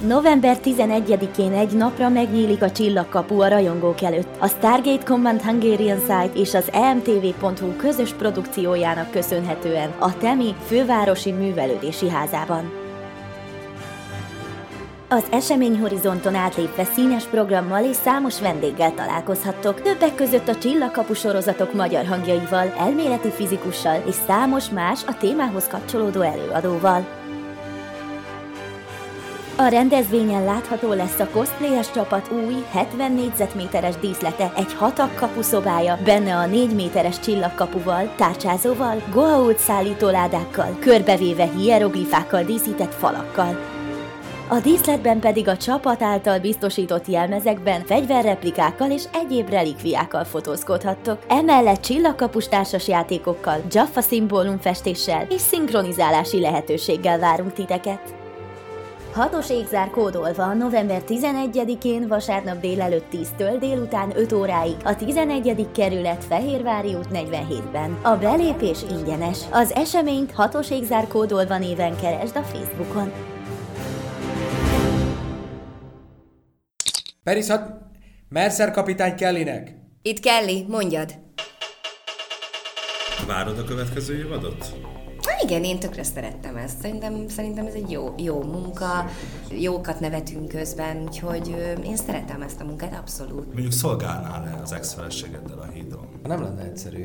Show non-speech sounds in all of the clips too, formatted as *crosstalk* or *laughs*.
November 11-én egy napra megnyílik a csillagkapu a rajongók előtt. A Stargate Command Hungarian Site és az emtv.hu közös produkciójának köszönhetően a Temi fővárosi művelődési házában. Az eseményhorizonton átlépve színes programmal és számos vendéggel találkozhattok, többek között a Csillagkapu sorozatok magyar hangjaival, elméleti fizikussal és számos más a témához kapcsolódó előadóval. A rendezvényen látható lesz a cosplayes csapat új 70 négyzetméteres díszlete, egy hatak kapuszobája, benne a 4 méteres csillagkapuval, tárcsázóval, goa'uld szállítóládákkal, körbevéve hieroglifákkal díszített falakkal. A díszletben pedig a csapat által biztosított jelmezekben fegyverreplikákkal és egyéb relikviákkal fotózkodhattok. Emellett csillagkapus társas játékokkal, Jaffa szimbólumfestéssel és szinkronizálási lehetőséggel várunk titeket. Hatos égzár kódolva november 11-én vasárnap délelőtt 10-től délután 5 óráig a 11. kerület Fehérvári út 47-ben. A belépés ingyenes. Az eseményt hatos égzár kódolva néven keresd a Facebookon. Perishat, Mercer kapitány Kellynek. Itt Kelly, mondjad. Várod a következő évadot? Na igen, én tökre szerettem ezt. Szerintem, szerintem ez egy jó, jó munka, jókat nevetünk közben, úgyhogy én szeretem ezt a munkát, abszolút. Mondjuk szolgálnál-e az ex-feleségeddel a hídon? Nem lenne egyszerű.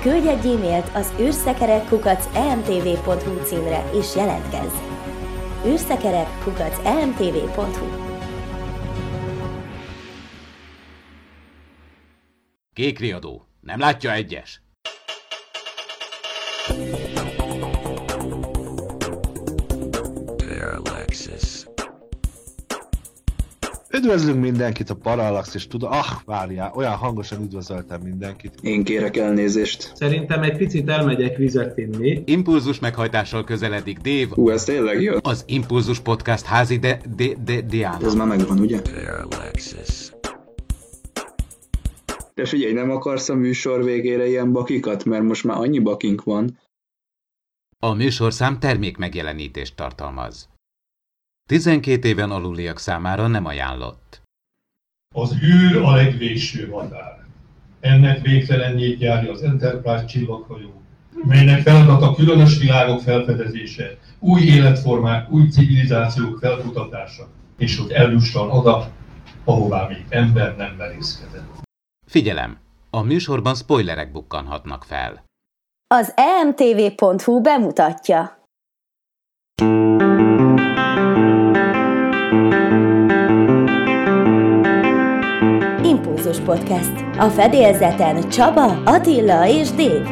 Küldj egy e-mailt az űrszekerekkukac.emtv.hu címre és jelentkezz. űrszekerekkukac.emtv.hu Kék riadó. Nem látja egyes? Üdvözlünk mindenkit a Parallax, és tudom, ah, várjál, olyan hangosan üdvözöltem mindenkit. Én kérek elnézést. Szerintem egy picit elmegyek vizet inni. Impulzus meghajtással közeledik Dave, Hú, ez tényleg jó? az Impulzus Podcast házi de, de, de, Diana. Ez már megvan, ugye? Parallaxis. De figyelj, nem akarsz a műsor végére ilyen bakikat, mert most már annyi bakink van. A műsorszám termék megjelenítést tartalmaz. 12 éven aluliak számára nem ajánlott. Az űr a legvégső határ. Ennek végtelenjét járja az Enterprise csillaghajó, melynek feladata különös világok felfedezése, új életformák, új civilizációk felkutatása, és hogy eljusson oda, ahová még ember nem merészkedett. Figyelem! A műsorban spoilerek bukkanhatnak fel. Az emtv.hu bemutatja. Impulzus Podcast. A fedélzeten Csaba, Attila és Dév.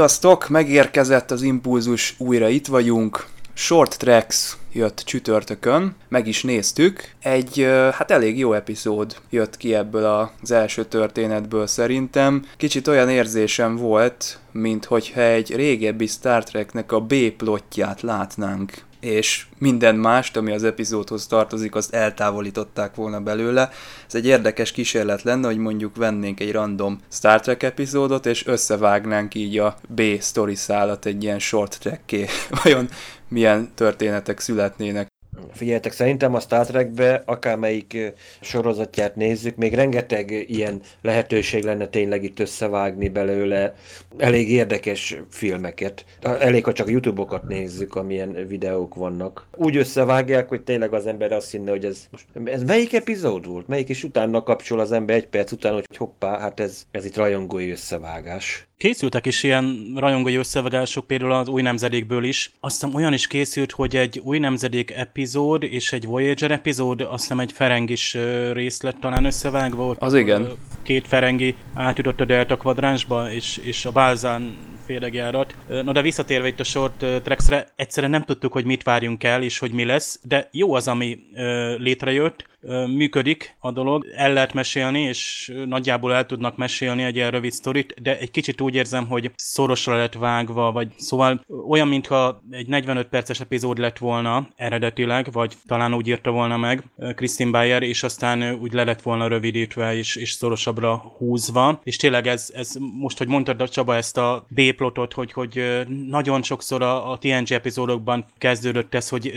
Sziasztok, megérkezett az Impulzus, újra itt vagyunk. Short Tracks jött csütörtökön, meg is néztük. Egy hát elég jó epizód jött ki ebből az első történetből szerintem. Kicsit olyan érzésem volt, mint hogyha egy régebbi Star Treknek a B-plotját látnánk és minden mást, ami az epizódhoz tartozik, azt eltávolították volna belőle. Ez egy érdekes kísérlet lenne, hogy mondjuk vennénk egy random Star Trek epizódot, és összevágnánk így a B story szálat egy ilyen short trekké. *laughs* Vajon milyen történetek születnének? Figyeljetek, szerintem a Star Trekbe, akármelyik sorozatját nézzük, még rengeteg ilyen lehetőség lenne tényleg itt összevágni belőle elég érdekes filmeket. Elég, ha csak a YouTube-okat nézzük, amilyen videók vannak. Úgy összevágják, hogy tényleg az ember azt hinne, hogy ez most, ez melyik epizód volt? Melyik, és utána kapcsol az ember egy perc után, hogy hoppá, hát ez, ez itt rajongói összevágás. Készültek is ilyen rajongói összevágások, például az új nemzedékből is. Azt hiszem olyan is készült, hogy egy új nemzedék epizód és egy Voyager epizód, azt hiszem egy Ferengis részlet talán összevágva volt. Az igen. Két Ferengi átjutott a Delta kvadránsba, és, és a Balzán féregjárat. No de visszatérve itt a short tracks-re, egyszerűen nem tudtuk, hogy mit várjunk el, és hogy mi lesz, de jó az, ami létrejött, működik a dolog, el lehet mesélni, és nagyjából el tudnak mesélni egy ilyen rövid sztorit, de egy kicsit úgy érzem, hogy szorosra lett vágva, vagy szóval olyan, mintha egy 45 perces epizód lett volna eredetileg, vagy talán úgy írta volna meg Christine Bayer, és aztán úgy le lett volna rövidítve, és, és szorosabbra húzva, és tényleg ez, ez most, hogy mondtad Csaba ezt a B-plotot, hogy, hogy nagyon sokszor a, a TNG epizódokban kezdődött ez, hogy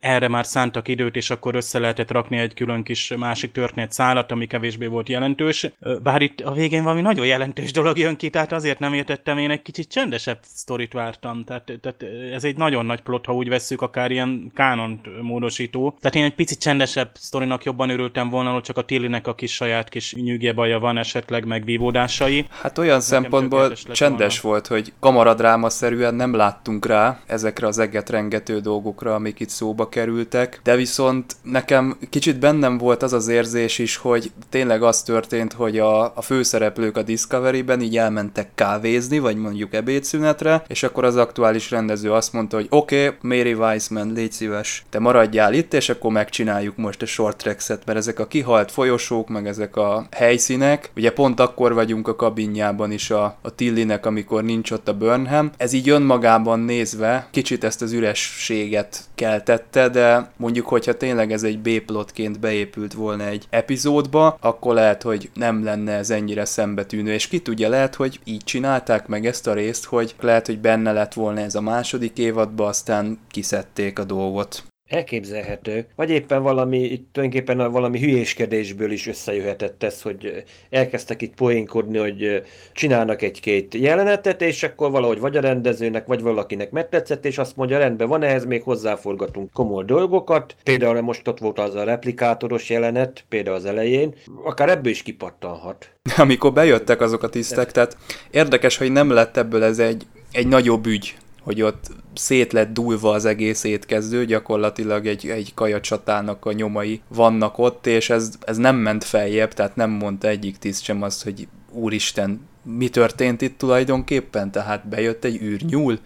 erre már szántak időt, és akkor össze lehetett rakni egy külön kis másik történet szállat, ami kevésbé volt jelentős. Bár itt a végén valami nagyon jelentős dolog jön ki, tehát azért nem értettem, én egy kicsit csendesebb sztorit vártam. Tehát, tehát ez egy nagyon nagy plot, ha úgy vesszük, akár ilyen kánont módosító. Tehát én egy picit csendesebb sztorinak jobban örültem volna, hogy csak a Tillinek a kis saját kis nyűgje baja van esetleg, meg vívódásai. Hát olyan szempontból csendes volt, hogy kamaradráma-szerűen nem láttunk rá ezekre az eget rengető dolgokra, amik itt szóba kerültek, de viszont nekem kicsit bennem volt az az érzés is, hogy tényleg az történt, hogy a, a főszereplők a Discovery-ben így elmentek kávézni, vagy mondjuk ebédszünetre, és akkor az aktuális rendező azt mondta, hogy oké, okay, Mary Weissman, légy szíves, te maradjál itt, és akkor megcsináljuk most a short tracks-et, mert ezek a kihalt folyosók, meg ezek a helyszínek, ugye pont akkor vagyunk a kabinjában is a, a Tillinek, amikor nincs ott a Burnham. Ez így önmagában nézve kicsit ezt az ürességet keltette, de mondjuk, hogyha tényleg ez egy B-plotként beépült volna egy epizódba, akkor lehet, hogy nem lenne ez ennyire szembetűnő, és ki tudja, lehet, hogy így csinálták meg ezt a részt, hogy lehet, hogy benne lett volna ez a második évadba, aztán kiszedték a dolgot. Elképzelhető. Vagy éppen valami, itt tulajdonképpen a valami hülyéskedésből is összejöhetett ez, hogy elkezdtek itt poénkodni, hogy csinálnak egy-két jelenetet, és akkor valahogy vagy a rendezőnek, vagy valakinek megtetszett, és azt mondja, rendben van, ehhez még hozzáforgatunk komoly dolgokat. Például most ott volt az a replikátoros jelenet, például az elején, akár ebből is kipattanhat. Amikor bejöttek azok a tisztek, tehát érdekes, hogy nem lett ebből ez egy, egy nagyobb ügy, hogy ott szét lett dúlva az egész étkezdő, gyakorlatilag egy, egy kajacsatának a nyomai vannak ott, és ez, ez nem ment feljebb, tehát nem mondta egyik tiszt sem azt, hogy úristen, mi történt itt tulajdonképpen, tehát bejött egy űrnyúl,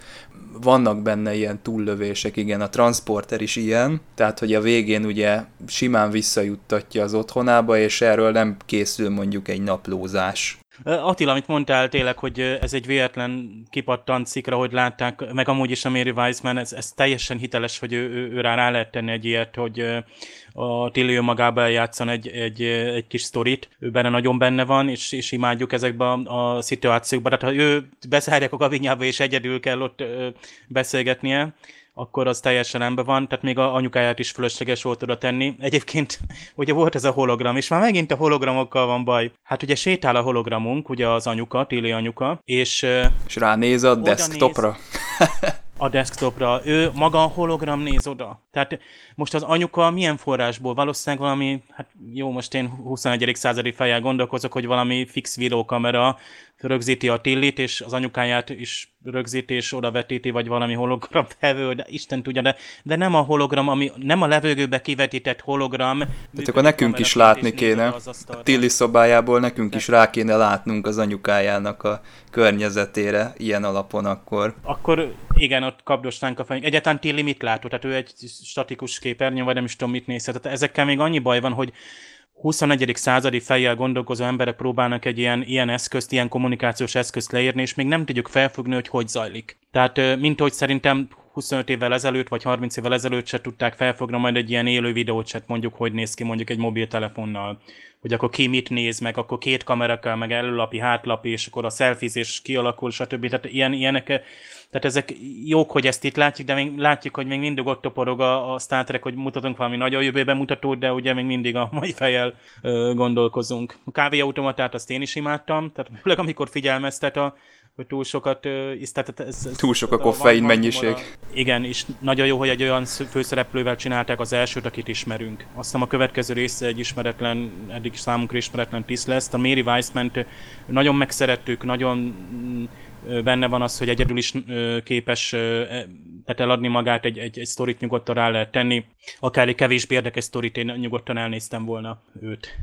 vannak benne ilyen túllövések, igen, a transporter is ilyen, tehát hogy a végén ugye simán visszajuttatja az otthonába, és erről nem készül mondjuk egy naplózás. Attila, amit mondtál tényleg, hogy ez egy véletlen kipattant szikra, hogy látták, meg amúgy is a Mary Weissman, ez, ez teljesen hiteles, hogy ő, ő, ő rá, rá lehet tenni egy ilyet, hogy a Tilly magába eljátszan egy, egy, egy kis sztorit, ő benne nagyon benne van, és, és imádjuk ezekben a, a szituációkban. Tehát ha ő bezárják a gavinyába, és egyedül kell ott beszélgetnie, akkor az teljesen rendben van, tehát még a anyukáját is fölösleges volt oda tenni. Egyébként *laughs* ugye volt ez a hologram, és már megint a hologramokkal van baj. Hát ugye sétál a hologramunk, ugye az anyuka, Tilly anyuka, és... És ránéz a desktopra. Néz a desktopra. Ő maga a hologram néz oda. Tehát most az anyuka milyen forrásból? Valószínűleg valami, hát jó, most én 21. századi fejjel gondolkozok, hogy valami fix videókamera rögzíti a Tillit, és az anyukáját is rögzíti, és oda vetíti, vagy valami hologram *laughs* felvő, de Isten tudja, de, de nem a hologram, ami nem a levegőbe kivetített hologram. Tehát akkor nekünk is látni kéne. A Tilli szobájából nekünk is rá kéne látnunk az anyukájának a környezetére ilyen alapon akkor. Akkor igen, ott kapdostánk a fejünk. Egyáltalán Tilli mit látott? Tehát ő egy statikus képernyő, vagy nem is tudom mit néz. Tehát ezekkel még annyi baj van, hogy 21. századi fejjel gondolkozó emberek próbálnak egy ilyen, ilyen eszközt, ilyen kommunikációs eszközt leírni, és még nem tudjuk felfogni, hogy hogy zajlik. Tehát, mint hogy szerintem 25 évvel ezelőtt, vagy 30 évvel ezelőtt se tudták felfogni majd egy ilyen élő videót, se mondjuk, hogy néz ki mondjuk egy mobiltelefonnal. Hogy akkor ki mit néz, meg akkor két kamera kell, meg előlapi, hátlapi, és akkor a selfiezés kialakul, stb. Tehát ilyen, ilyenek Tehát ezek jók, hogy ezt itt látjuk, de még látjuk, hogy még mindig ott toporog a, a Star Trek, hogy mutatunk valami nagyon jövőben mutatót, de ugye még mindig a mai fejjel ö, gondolkozunk. A kávéautomatát azt én is imádtam, tehát főleg amikor figyelmeztet a hogy túl sokat isztet. Ez, ez, túl sok a koffein mennyiség. Igen, és nagyon jó, hogy egy olyan főszereplővel csinálták az elsőt, akit ismerünk. Aztán a következő része egy ismeretlen, eddig számunkra ismeretlen tiszt lesz. A Mary weissman nagyon megszerettük, nagyon benne van az, hogy egyedül is képes e, tehát eladni magát, egy, egy, egy sztorit nyugodtan rá lehet tenni. Akár egy kevésbé érdekes sztorit, én nyugodtan elnéztem volna őt.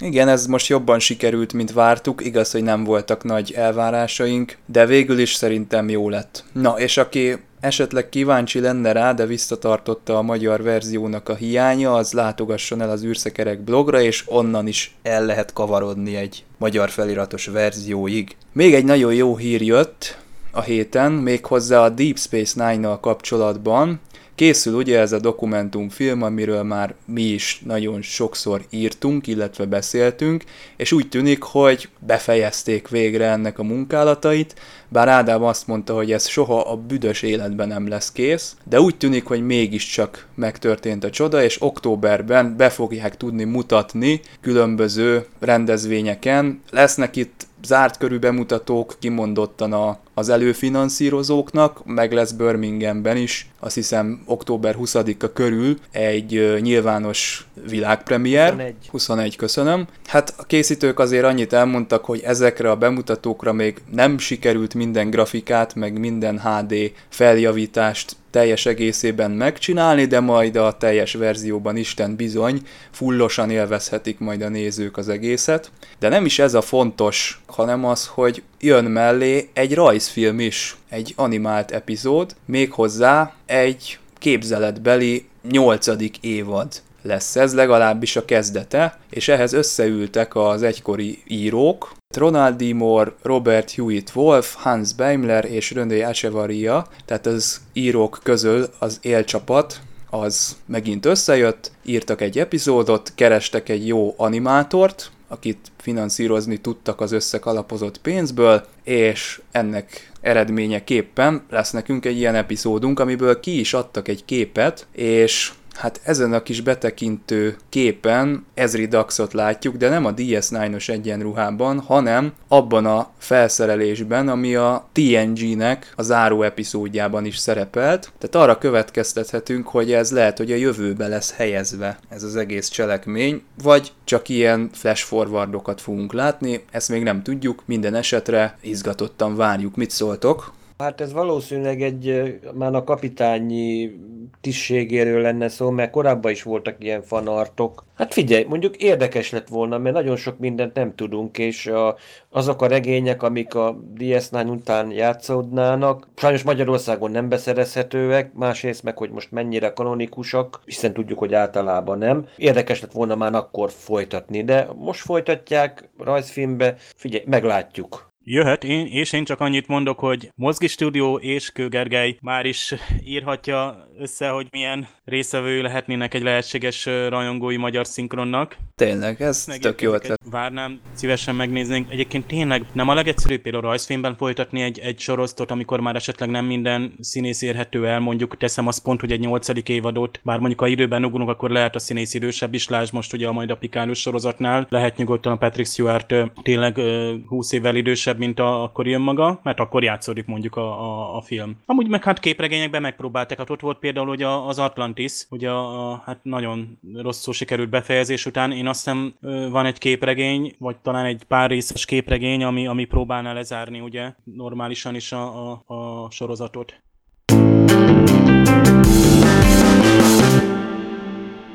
Igen, ez most jobban sikerült, mint vártuk, igaz, hogy nem voltak nagy elvárásaink, de végül is szerintem jó lett. Na, és aki esetleg kíváncsi lenne rá, de visszatartotta a magyar verziónak a hiánya, az látogasson el az űrszekerek blogra, és onnan is el lehet kavarodni egy magyar feliratos verzióig. Még egy nagyon jó hír jött a héten, méghozzá a Deep Space Nine-nal kapcsolatban, Készül ugye ez a dokumentumfilm, amiről már mi is nagyon sokszor írtunk, illetve beszéltünk, és úgy tűnik, hogy befejezték végre ennek a munkálatait, bár Ádám azt mondta, hogy ez soha a büdös életben nem lesz kész, de úgy tűnik, hogy mégiscsak megtörtént a csoda, és októberben be fogják tudni mutatni különböző rendezvényeken. Lesznek itt zárt körű bemutatók kimondottan a, az előfinanszírozóknak, meg lesz Birminghamben is, azt hiszem október 20-a körül egy nyilvános világpremier. 21. 21, köszönöm. Hát a készítők azért annyit elmondtak, hogy ezekre a bemutatókra még nem sikerült minden grafikát, meg minden HD feljavítást teljes egészében megcsinálni, de majd a teljes verzióban Isten bizony fullosan élvezhetik majd a nézők az egészet. De nem is ez a fontos, hanem az, hogy jön mellé egy rajzfilm is, egy animált epizód, méghozzá egy képzeletbeli nyolcadik évad lesz ez, legalábbis a kezdete, és ehhez összeültek az egykori írók, Ronald D. Moore, Robert Hewitt Wolf, Hans Beimler és René Echevarria, tehát az írók közül az élcsapat, az megint összejött, írtak egy epizódot, kerestek egy jó animátort, akit finanszírozni tudtak az összekalapozott pénzből, és ennek eredményeképpen lesz nekünk egy ilyen epizódunk, amiből ki is adtak egy képet, és Hát ezen a kis betekintő képen Ezri Daxot látjuk, de nem a DS9-os egyenruhában, hanem abban a felszerelésben, ami a TNG-nek a záró epizódjában is szerepelt. Tehát arra következtethetünk, hogy ez lehet, hogy a jövőbe lesz helyezve ez az egész cselekmény, vagy csak ilyen flash forwardokat fogunk látni, ezt még nem tudjuk, minden esetre izgatottan várjuk. Mit szóltok? Hát ez valószínűleg egy már a kapitányi tisztségéről lenne szó, mert korábban is voltak ilyen fanartok. Hát figyelj, mondjuk érdekes lett volna, mert nagyon sok mindent nem tudunk, és a, azok a regények, amik a DS9 után játszódnának, sajnos Magyarországon nem beszerezhetőek, másrészt meg, hogy most mennyire kanonikusak, hiszen tudjuk, hogy általában nem. Érdekes lett volna már akkor folytatni, de most folytatják rajzfilmbe, figyelj, meglátjuk. Jöhet, én, és én csak annyit mondok, hogy Mozgi Studio és Kőgergely már is írhatja össze, hogy milyen részevő lehetnének egy lehetséges rajongói magyar szinkronnak. Tényleg, ez Meg tök jó ötlet. Várnám, szívesen megnéznénk. Egyébként tényleg nem a legegyszerűbb például rajzfilmben folytatni egy, egy sorosztot, amikor már esetleg nem minden színész érhető el, mondjuk teszem azt pont, hogy egy nyolcadik évadot, bár mondjuk a időben ugrunk, akkor lehet a színész idősebb is, lásd most ugye a majd a pikálós sorozatnál, lehet nyugodtan a Patrick Stewart tényleg 20 évvel idősebb, erősebb, mint a, akkor jön maga, mert akkor játszódik mondjuk a, a, a film. Amúgy meg hát képregényekben megpróbálták, hát ott volt például hogy a, az Atlantis, ugye a, a, hát nagyon rosszul sikerült befejezés után, én azt hiszem van egy képregény, vagy talán egy pár részes képregény, ami, ami próbálna lezárni ugye normálisan is a, a, a sorozatot.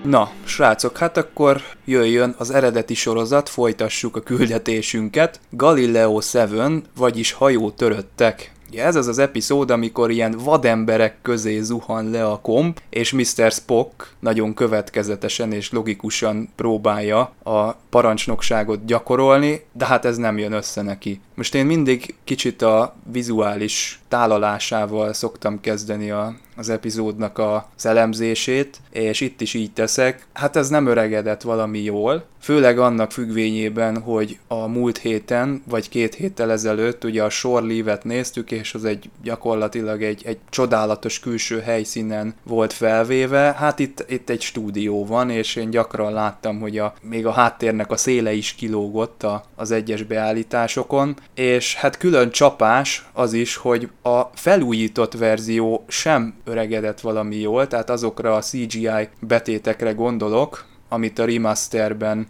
Na, srácok, hát akkor jöjjön az eredeti sorozat, folytassuk a küldetésünket. Galileo 7, vagyis hajó töröttek. Ugye ez az az epizód, amikor ilyen vademberek közé zuhan le a komp, és Mr. Spock nagyon következetesen és logikusan próbálja a parancsnokságot gyakorolni, de hát ez nem jön össze neki. Most én mindig kicsit a vizuális tálalásával szoktam kezdeni a, az epizódnak az elemzését, és itt is így teszek. Hát ez nem öregedett valami jól, főleg annak függvényében, hogy a múlt héten, vagy két héttel ezelőtt ugye a Shore Leave-et néztük, és az egy gyakorlatilag egy, egy csodálatos külső helyszínen volt felvéve. Hát itt, itt egy stúdió van, és én gyakran láttam, hogy a, még a háttérnek a széle is kilógott a, az egyes beállításokon, és hát külön csapás az is, hogy a felújított verzió sem öregedett valami jól, tehát azokra a CGI betétekre gondolok, amit a remasterben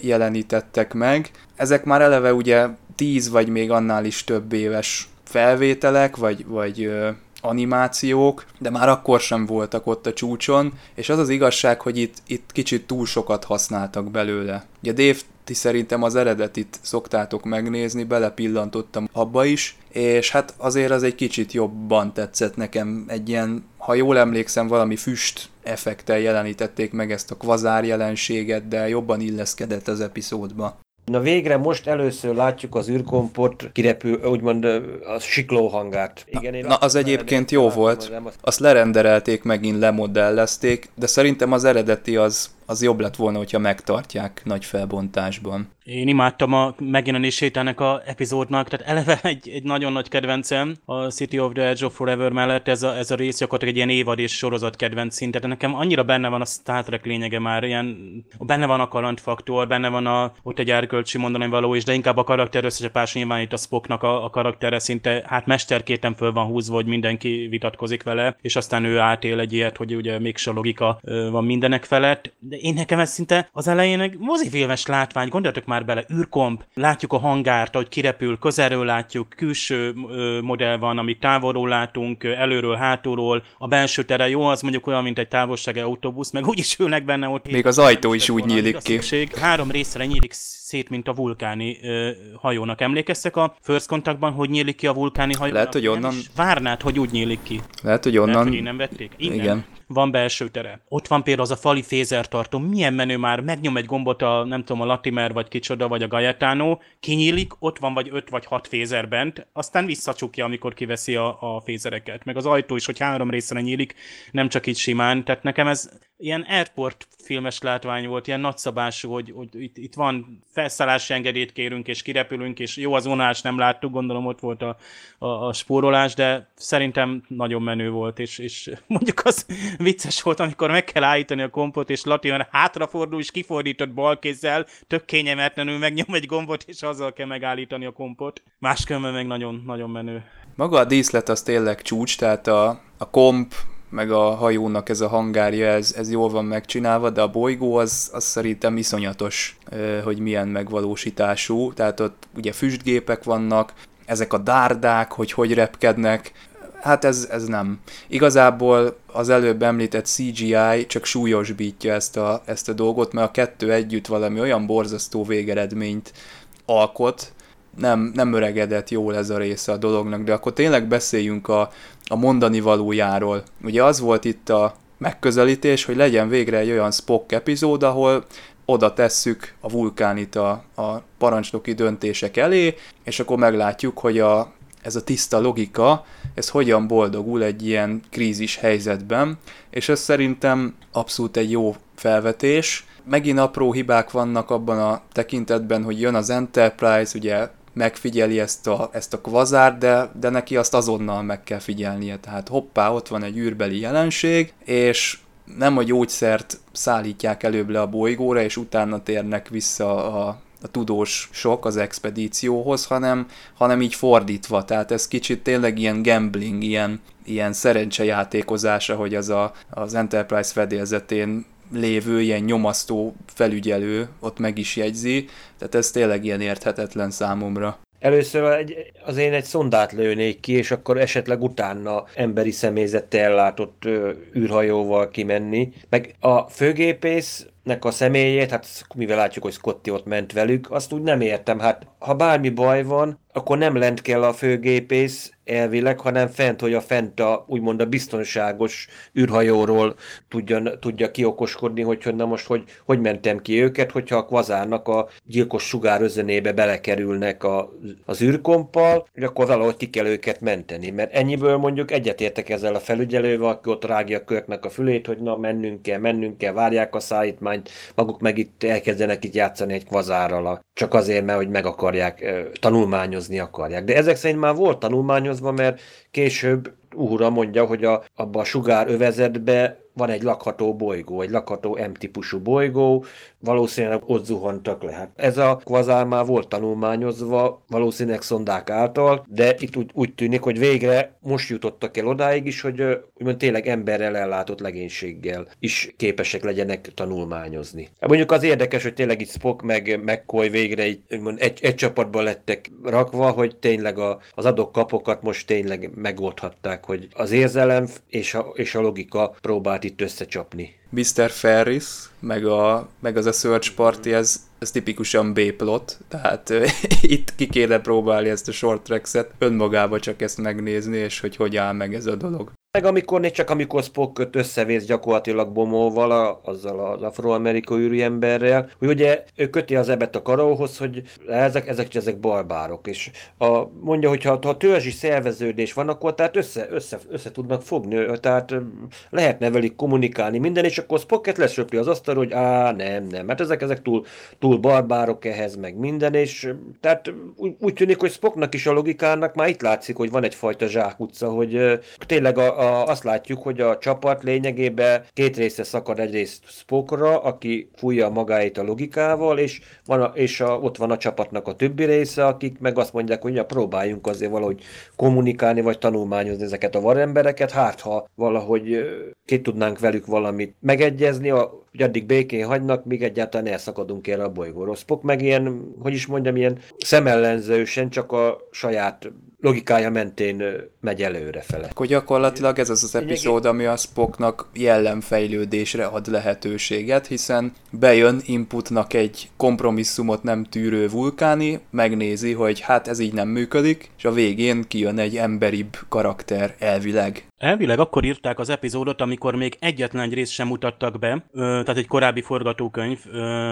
jelenítettek meg. Ezek már eleve ugye 10 vagy még annál is több éves felvételek, vagy, vagy animációk, de már akkor sem voltak ott a csúcson, és az az igazság, hogy itt, itt kicsit túl sokat használtak belőle. Ugye Dave, ti szerintem az eredetit szoktátok megnézni, belepillantottam abba is, és hát azért az egy kicsit jobban tetszett nekem, egy ilyen, ha jól emlékszem, valami füst effektel jelenítették meg ezt a kvazár jelenséget, de jobban illeszkedett az epizódba. Na végre most először látjuk az űrkomport kirepül, úgymond a siklóhangát. Igen, én Na, az egyébként jó volt. Azt lerenderelték, megint lemodellezték, de szerintem az eredeti az, az jobb lett volna, hogyha megtartják nagy felbontásban. Én imádtam a megjelenését ennek a epizódnak, tehát eleve *laughs* egy, egy nagyon nagy kedvencem a City of the Edge of Forever mellett ez a, ez a rész gyakorlatilag egy ilyen évad és sorozat kedvenc szint, tehát nekem annyira benne van a Star Trek lényege már, ilyen, benne van a kalandfaktor, benne van a, ott egy erkölcsi mondani való is, de inkább a karakter összecsapás nyilván itt a Spocknak a, a karaktere szinte, hát mesterkéten föl van húzva, hogy mindenki vitatkozik vele, és aztán ő átél egy ilyet, hogy ugye mégse logika van mindenek felett, de én nekem ez szinte az elején egy mozifilmes látvány, gondoljatok már bele, űrkomp, látjuk a hangárt, hogy kirepül, közelről látjuk, külső modell van, amit távolról látunk, előről, hátulról, a belső tere jó, az mondjuk olyan, mint egy távolsági autóbusz, meg úgyis ülnek benne ott. Még az ajtó is úgy nyílik ki. Három részre nyílik szét, mint a vulkáni ö, hajónak. Emlékeztek a First Contactban, hogy nyílik ki a vulkáni hajó? Lehet, hogy onnan... Várnád, hogy úgy nyílik ki. Lehet, hogy onnan... Lehet, hogy nem vették? Innen. Igen van belső tere. Ott van például az a fali fézertartó, milyen menő már, megnyom egy gombot a, nem tudom, a Latimer, vagy kicsoda, vagy a Gaetano, kinyílik, ott van vagy öt vagy hat fézer bent, aztán visszacsukja, amikor kiveszi a, a fézereket. Meg az ajtó is, hogy három részre nyílik, nem csak így simán, tehát nekem ez ilyen airport filmes látvány volt, ilyen nagyszabású, hogy, hogy itt, itt van felszállási engedélyt kérünk, és kirepülünk, és jó az vonás, nem láttuk, gondolom ott volt a, a, a spórolás, de szerintem nagyon menő volt, és, és mondjuk az vicces volt, amikor meg kell állítani a kompot, és Latimer hátrafordul, és kifordított balkézzel, tök kényelmetlenül megnyom egy gombot, és azzal kell megállítani a kompot. Máskülönben meg nagyon, nagyon menő. Maga a díszlet az tényleg csúcs, tehát a, a komp, meg a hajónak ez a hangárja, ez, ez jól van megcsinálva, de a bolygó az, az szerintem iszonyatos, hogy milyen megvalósítású. Tehát ott ugye füstgépek vannak, ezek a dárdák, hogy hogy repkednek, hát ez, ez nem. Igazából az előbb említett CGI csak súlyosbítja ezt a, ezt a dolgot, mert a kettő együtt valami olyan borzasztó végeredményt alkot, nem, nem öregedett jól ez a része a dolognak, de akkor tényleg beszéljünk a, a mondani valójáról. Ugye az volt itt a megközelítés, hogy legyen végre egy olyan Spock epizód, ahol oda tesszük a vulkánit a, a parancsnoki döntések elé, és akkor meglátjuk, hogy a, ez a tiszta logika, ez hogyan boldogul egy ilyen krízis helyzetben, és ez szerintem abszolút egy jó felvetés. Megint apró hibák vannak abban a tekintetben, hogy jön az Enterprise, ugye megfigyeli ezt a, ezt a kvazár, de, de neki azt azonnal meg kell figyelnie. Tehát hoppá, ott van egy űrbeli jelenség, és nem a gyógyszert szállítják előbb le a bolygóra, és utána térnek vissza a, a tudós sok az expedícióhoz, hanem, hanem így fordítva. Tehát ez kicsit tényleg ilyen gambling, ilyen, ilyen szerencsejátékozása, hogy az a, az Enterprise fedélzetén lévő ilyen nyomasztó felügyelő ott meg is jegyzi, tehát ez tényleg ilyen érthetetlen számomra. Először egy, az én egy szondát lőnék ki, és akkor esetleg utána emberi személyzettel ellátott ö, űrhajóval kimenni. Meg a főgépész nek a személyét, hát mivel látjuk, hogy Scotty ott ment velük, azt úgy nem értem. Hát ha bármi baj van, akkor nem lent kell a főgépész elvileg, hanem fent, hogy a fent a úgymond a biztonságos űrhajóról tudjon, tudja kiokoskodni, hogy na most hogy, hogy mentem ki őket, hogyha a kvazárnak a gyilkos sugár özönébe belekerülnek a, az űrkompal, hogy akkor valahogy ki kell őket menteni. Mert ennyiből mondjuk egyetértek ezzel a felügyelővel, aki ott rágja a körknek a fülét, hogy na mennünk kell, mennünk kell, várják a szállítmányt, maguk meg itt elkezdenek itt játszani egy kvazárral, csak azért, mert hogy meg akarják, tanulmányozni akarják. De ezek szerint már volt tanulmányozva, mert később Uhura mondja, hogy a, abba a sugár övezetbe van egy lakható bolygó, egy lakható M-típusú bolygó, valószínűleg ott zuhantak le. Hát ez a kvazár már volt tanulmányozva, valószínűleg szondák által, de itt úgy, úgy tűnik, hogy végre most jutottak el odáig is, hogy úgymond tényleg emberrel ellátott legénységgel is képesek legyenek tanulmányozni. Hát mondjuk az érdekes, hogy tényleg itt Spock meg McCoy végre úgymond egy, egy csapatban lettek rakva, hogy tényleg a, az adok kapokat most tényleg megoldhatták, hogy az érzelem és a, és a logika próbált itt összecsapni. Mr. Ferris, meg, a, meg az a Search Party, ez, ez tipikusan B-plot, tehát *laughs* itt ki kéne próbálni ezt a short tracks-et, önmagába csak ezt megnézni, és hogy hogy áll meg ez a dolog. Meg amikor, még csak amikor Spock összevész gyakorlatilag Bomóval, a, azzal az afroamerikai emberrel, hogy ugye ő köti az ebet a karóhoz, hogy ezek, ezek, ezek barbárok, és a, mondja, hogy ha, ha törzsi szerveződés van, akkor tehát össze, össze, össze tudnak fogni, tehát lehetne velük kommunikálni minden, és akkor Spocket lesöpli az asztal, hogy á, nem, nem, mert ezek, ezek túl, túl barbárok ehhez, meg minden, és tehát úgy, tűnik, hogy Spocknak is a logikának már itt látszik, hogy van egyfajta zsákutca, hogy tényleg a, azt látjuk, hogy a csapat lényegében két része szakad egyrészt Spockra, aki fújja magáit a logikával, és, van a, és a, ott van a csapatnak a többi része, akik meg azt mondják, hogy ja, próbáljunk azért valahogy kommunikálni, vagy tanulmányozni ezeket a varembereket, hát ha valahogy ki tudnánk velük valamit megegyezni, a, hogy addig békén hagynak, míg egyáltalán elszakadunk erre a bolygóról. Spock meg ilyen, hogy is mondjam, ilyen szemellenzősen csak a saját logikája mentén megy előre fele. Akkor gyakorlatilag ez az az epizód, ami a Spocknak jellemfejlődésre ad lehetőséget, hiszen bejön inputnak egy kompromisszumot nem tűrő vulkáni, megnézi, hogy hát ez így nem működik, és a végén kijön egy emberibb karakter elvileg. Elvileg akkor írták az epizódot, amikor még egyetlen egy részt sem mutattak be, tehát egy korábbi forgatókönyv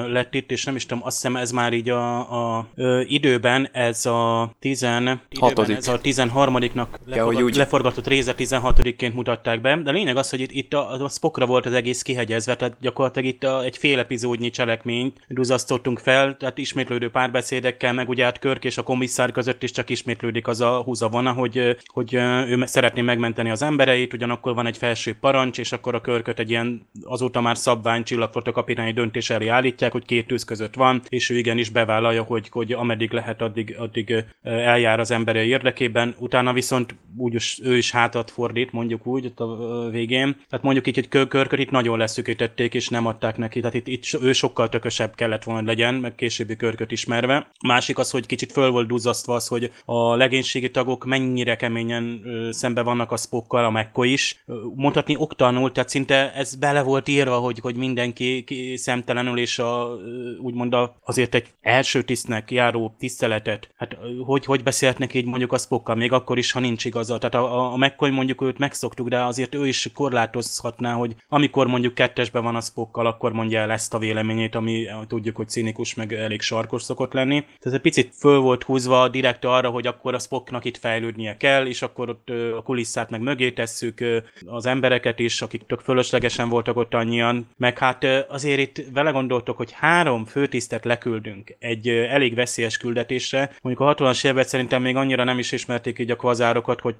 lett itt, és nem is tudom, azt hiszem ez már így a, a időben ez a 10, időben ez a 13-nak leforgat, ja, úgy... leforgatott része 16-ként mutatták be, de lényeg az, hogy itt, itt a, a Spockra volt az egész kihegyezve, tehát gyakorlatilag itt a, egy fél epizódnyi cselekményt duzasztottunk fel, tehát ismétlődő párbeszédekkel, meg ugye át Körk és a komisszár között is csak ismétlődik az a húzavona, hogy, hogy ő szeretné megmenteni az embereit, ugyanakkor van egy felső parancs, és akkor a Körköt egy ilyen azóta már szabvány csillagfotokapitányi döntés elé állítják, hogy két tűz között van, és ő igenis bevállalja, hogy, hogy ameddig lehet, addig, addig eljár az emberei érdekében, utána viszont úgy ő is hátat fordít, mondjuk úgy ott a végén. Tehát mondjuk így, hogy Körköt itt nagyon leszűkítették, és nem adták neki. Tehát itt, itt ő sokkal tökösebb kellett volna legyen, meg későbbi Körköt ismerve. Másik az, hogy kicsit föl volt duzzasztva az, hogy a legénységi tagok mennyire keményen szembe vannak a Spockkal, a Mekko is. Mondhatni oktanul, tehát szinte ez bele volt írva, hogy, hogy mindenki szemtelenül, és a, úgymond a, azért egy első tisztnek járó tiszteletet, hát hogy, hogy beszélhetnek így mondjuk a Spockkal, még akkor is, ha nincs igaza. Tehát a, a, McCoy mondjuk őt megszoktuk, de azért ő is korlátozhatná, hogy amikor mondjuk kettesben van a Spockkal, akkor mondja el ezt a véleményét, ami tudjuk, hogy cinikus, meg elég sarkos szokott lenni. Tehát egy picit föl volt húzva direkt arra, hogy akkor a Spocknak itt fejlődnie kell, és akkor ott a kulisszát meg mögé tesszük az embereket is, akik tök fölöslegesen voltak ott annyian, meg hát azért itt vele gondoltok, hogy három főtisztet leküldünk egy elég veszélyes küldetésre. Mondjuk a 60-as évek szerintem még annyira nem is ismerték így a kvazárokat, hogy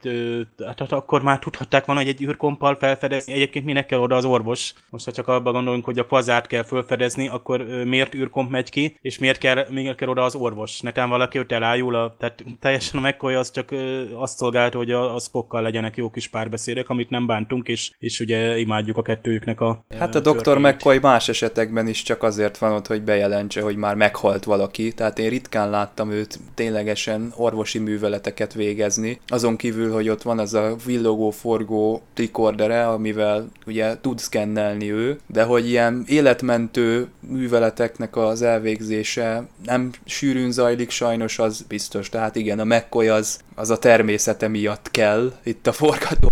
hát, hát akkor már tudhatták volna, hogy egy űrkompal felfedezni. Egyébként minek kell oda az orvos? Most ha csak abba gondolunk, hogy a kvazárt kell felfedezni, akkor miért űrkomp megy ki, és miért kell, miért kell oda az orvos? Netán valaki ott elájul, a, tehát teljesen a McCoy az csak azt szolgálta, hogy a, a legyenek jó kis pár párbeszédek, amit nem bántunk, és, és ugye imádjuk a kettőjüknek a Hát a Dr. McCoy más esetekben is csak azért van ott, hogy bejelentse, hogy már meghalt valaki, tehát én ritkán láttam őt ténylegesen orvosi műveleteket végezni. Azon kívül, hogy ott van az a villogó forgó trikordere, amivel ugye tud szkennelni ő, de hogy ilyen életmentő műveleteknek az elvégzése nem sűrűn zajlik sajnos, az biztos. Tehát igen, a McCoy az, az a természete miatt kell itt a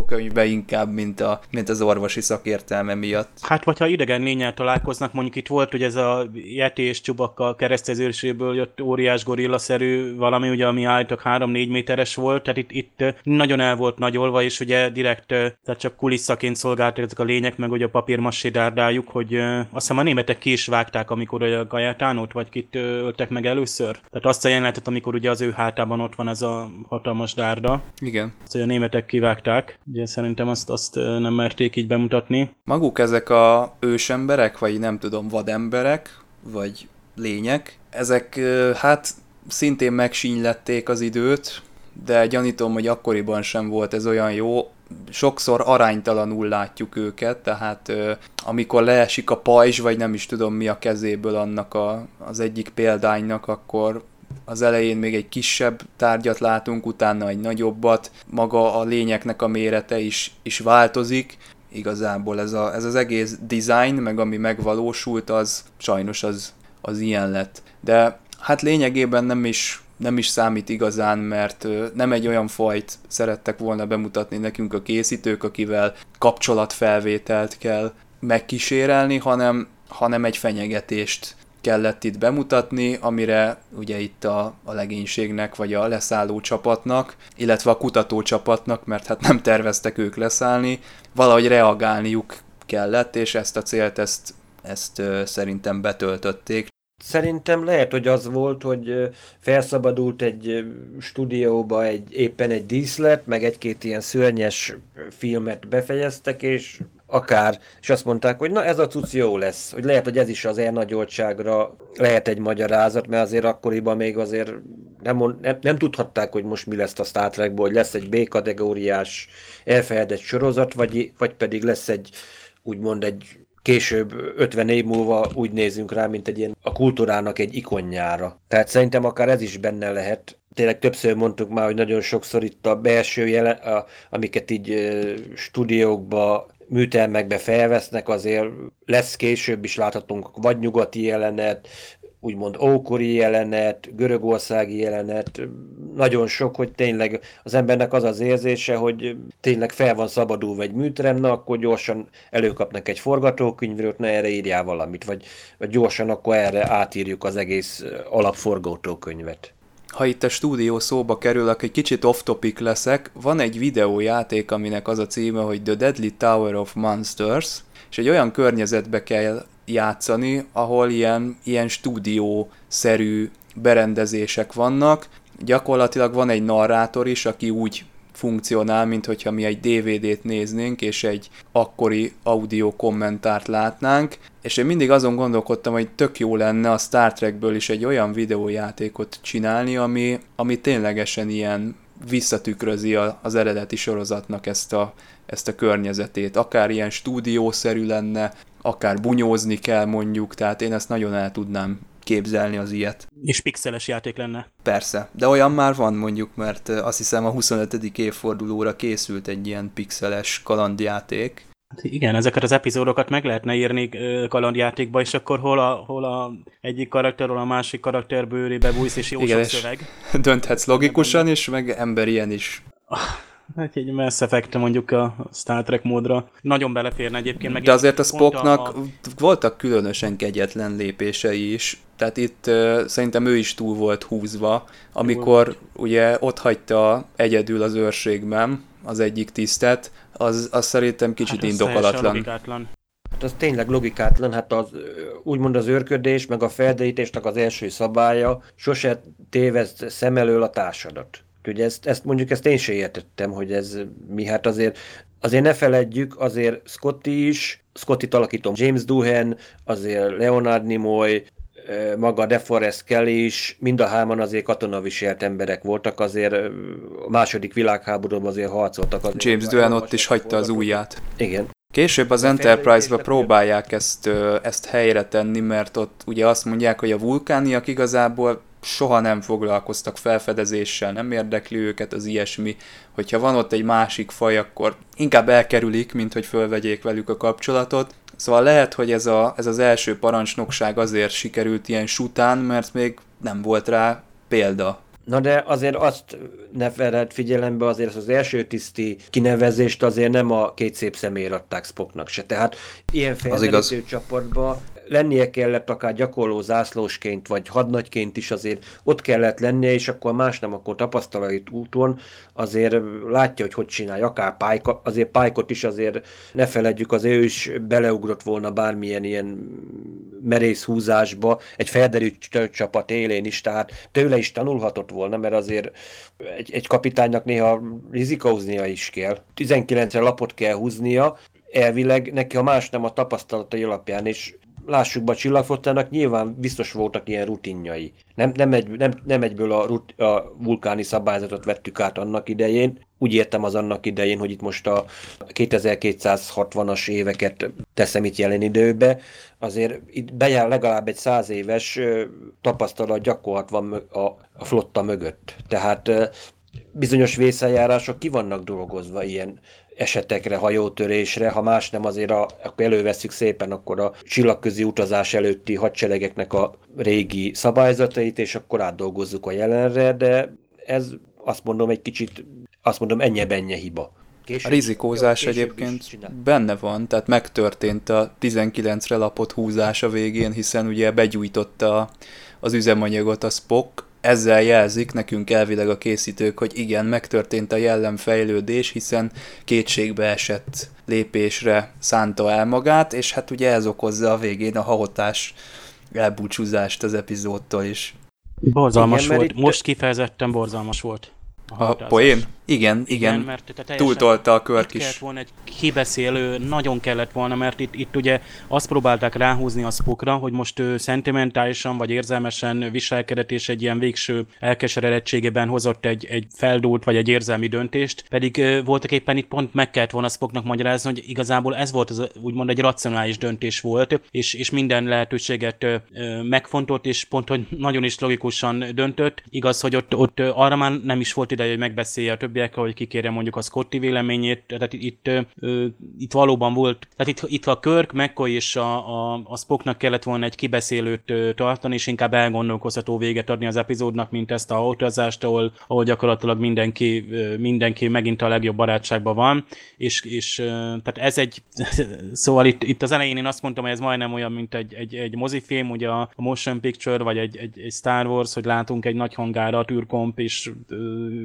forgatókönyvben inkább, mint, a, mint az orvosi szakértelme miatt. Hát, vagy ha idegen lényel találkoznak, mondjuk itt volt, hogy ez a Yeti és Csubakka keresztezőséből jött óriás gorillaszerű valami, ugye, ami állítok 3-4 méteres volt, tehát itt, itt nagyon el volt nagyolva, és ugye direkt, tehát csak kuliszaként szolgáltak ezek a lények, meg ugye a papírmassé dárdájuk, hogy azt hiszem a németek ki is vágták, amikor a Gajatánot, vagy kit öltek meg először. Tehát azt a jelenetet, amikor ugye az ő hátában ott van ez a hatalmas dárda. Igen. Azt, hogy a németek kivágták. Ugye szerintem azt, azt nem merték így bemutatni. Maguk ezek a ősemberek, vagy nem tudom, vademberek, vagy lények, ezek hát szintén megsínylették az időt, de gyanítom, hogy akkoriban sem volt ez olyan jó. Sokszor aránytalanul látjuk őket, tehát amikor leesik a pajzs, vagy nem is tudom mi a kezéből annak a, az egyik példánynak, akkor az elején még egy kisebb tárgyat látunk, utána egy nagyobbat, maga a lényeknek a mérete is, is változik, igazából ez, a, ez az egész design, meg ami megvalósult, az sajnos az, az ilyen lett. De hát lényegében nem is, nem is számít igazán, mert nem egy olyan fajt szerettek volna bemutatni nekünk a készítők, akivel kapcsolatfelvételt kell megkísérelni, hanem, hanem egy fenyegetést kellett itt bemutatni, amire ugye itt a, a legénységnek, vagy a leszálló csapatnak, illetve a kutató csapatnak, mert hát nem terveztek ők leszállni, valahogy reagálniuk kellett, és ezt a célt, ezt, ezt szerintem betöltötték. Szerintem lehet, hogy az volt, hogy felszabadult egy stúdióba egy, éppen egy díszlet, meg egy-két ilyen szörnyes filmet befejeztek, és akár, és azt mondták, hogy na ez a cucc jó lesz, hogy lehet, hogy ez is az elnagyoltságra lehet egy magyarázat, mert azért akkoriban még azért nem, nem, nem tudhatták, hogy most mi lesz a Star Trekból, hogy lesz egy B-kategóriás elfeledett sorozat, vagy, vagy pedig lesz egy úgymond egy később 50 év múlva úgy nézünk rá, mint egy ilyen a kultúrának egy ikonjára. Tehát szerintem akár ez is benne lehet. Tényleg többször mondtuk már, hogy nagyon sokszor itt a belső jelen, a, amiket így stúdiókba műtermekbe felvesznek, azért lesz később is láthatunk vagy nyugati jelenet, úgymond ókori jelenet, görögországi jelenet, nagyon sok, hogy tényleg az embernek az az érzése, hogy tényleg fel van szabadulva egy műterem, akkor gyorsan előkapnak egy forgatókönyvről, ne erre írjál valamit, vagy, vagy gyorsan akkor erre átírjuk az egész alapforgatókönyvet ha itt a stúdió szóba kerül, akkor egy kicsit off-topic leszek. Van egy videójáték, aminek az a címe, hogy The Deadly Tower of Monsters, és egy olyan környezetbe kell játszani, ahol ilyen, ilyen stúdió-szerű berendezések vannak. Gyakorlatilag van egy narrátor is, aki úgy funkcionál, mint hogyha mi egy DVD-t néznénk, és egy akkori audio kommentárt látnánk, és én mindig azon gondolkodtam, hogy tök jó lenne a Star Trekből is egy olyan videójátékot csinálni, ami, ami ténylegesen ilyen visszatükrözi az eredeti sorozatnak ezt a, ezt a környezetét. Akár ilyen stúdiószerű lenne, akár bunyózni kell mondjuk, tehát én ezt nagyon el tudnám képzelni az ilyet. És pixeles játék lenne. Persze, de olyan már van mondjuk, mert azt hiszem a 25. évfordulóra készült egy ilyen pixeles kalandjáték. Hát igen, ezeket az epizódokat meg lehetne írni kalandjátékba, és akkor hol a, hol a egyik karakter, hol a másik karakter bőrébe bújsz, és jó igen, sok szöveg. *laughs* Dönthetsz logikusan is, meg emberien is. Hát egy Mass Effect mondjuk a Star Trek módra. Nagyon beleférne egyébként. Meg De azért a Spocknak a... voltak különösen kegyetlen lépései is. Tehát itt uh, szerintem ő is túl volt húzva, amikor Jó. ugye ott hagyta egyedül az őrségben az egyik tisztet, az, az szerintem kicsit hát indokolatlan. Hát az tényleg logikátlan, hát az, úgymond az őrködés, meg a felderítésnek az első szabálya, sose téveszt szem elől a társadat. Ugye ezt, ezt mondjuk ezt én sem értettem, hogy ez mi, hát azért, azért ne feledjük, azért Scotty is, Scotty alakítom James Doohan, azért Leonard Nimoy, maga DeForest Kelly is, mind a hárman azért katonaviselt emberek voltak, azért a második világháborúban azért harcoltak. Azért James Doohan ott is hagyta az ujját. Igen. Később az Enterprise-ba próbálják ezt, ezt helyre tenni, mert ott ugye azt mondják, hogy a vulkániak igazából soha nem foglalkoztak felfedezéssel, nem érdekli őket az ilyesmi. Hogyha van ott egy másik faj, akkor inkább elkerülik, mint hogy fölvegyék velük a kapcsolatot. Szóval lehet, hogy ez, a, ez az első parancsnokság azért sikerült ilyen sután, mert még nem volt rá példa. Na de azért azt ne feled figyelembe, azért az első tiszti kinevezést azért nem a két szép személyre adták Spocknak se. Tehát ilyen felderítő csoportban lennie kellett akár gyakorló zászlósként, vagy hadnagyként is azért ott kellett lennie, és akkor más nem, akkor tapasztalat úton azért látja, hogy hogy csinálja, akár pályka, azért pálykot is azért ne feledjük, az ő is beleugrott volna bármilyen ilyen merész húzásba, egy felderült csapat élén is, tehát tőle is tanulhatott volna, mert azért egy, egy kapitánynak néha rizikóznia is kell. 19-re lapot kell húznia, elvileg neki a más nem a tapasztalatai alapján, és lássuk be, a csillagfottának nyilván biztos voltak ilyen rutinjai. Nem, nem, egy, nem, nem egyből a, rut, a vulkáni szabályzatot vettük át annak idején. Úgy értem az annak idején, hogy itt most a 2260-as éveket teszem itt jelen időbe. Azért itt bejár legalább egy száz éves tapasztalat gyakorlat van a, a flotta mögött. Tehát bizonyos vészeljárások ki vannak dolgozva ilyen esetekre, hajótörésre, ha más nem azért, a, akkor előveszük szépen akkor a csillagközi utazás előtti hadseregeknek a régi szabályzatait, és akkor átdolgozzuk a jelenre, de ez azt mondom egy kicsit, azt mondom ennyi-bennyi hiba. Később, a rizikózás jó, egyébként benne van, tehát megtörtént a 19-re lapot húzása végén, hiszen ugye begyújtotta az üzemanyagot a Spock, ezzel jelzik nekünk elvileg a készítők, hogy igen, megtörtént a jellemfejlődés, hiszen kétségbe esett lépésre szánta el magát, és hát ugye ez okozza a végén a hahotás elbúcsúzást az epizódtól is. Borzalmas igen, volt, itt... most kifejezetten borzalmas volt. A, a poén? Igen, igen, igen mert túltolta a Körk is. kellett volna egy kibeszélő, nagyon kellett volna, mert itt, itt ugye azt próbálták ráhúzni a Spockra, hogy most ő szentimentálisan vagy érzelmesen viselkedett, és egy ilyen végső elkeseredettségében hozott egy, egy feldúlt vagy egy érzelmi döntést, pedig voltak éppen itt pont meg kellett volna Spocknak magyarázni, hogy igazából ez volt az úgymond egy racionális döntés volt, és, és minden lehetőséget megfontolt, és pont, hogy nagyon is logikusan döntött. Igaz, hogy ott, ott arra már nem is volt ideje, hogy megbeszélje a többi többiekkel, hogy kikérje mondjuk a Scotty véleményét, tehát itt, itt, valóban volt, tehát itt, itt a Körk, McCoy és a, a, a Spocknak kellett volna egy kibeszélőt tartani, és inkább elgondolkozható véget adni az epizódnak, mint ezt a utazást, ahol, ahol gyakorlatilag mindenki, mindenki megint a legjobb barátságban van, és, és tehát ez egy, *laughs* szóval itt, itt az elején én azt mondtam, hogy ez majdnem olyan, mint egy, egy, egy mozifilm, ugye a motion picture, vagy egy, egy, egy Star Wars, hogy látunk egy nagy hangárat, űrkomp és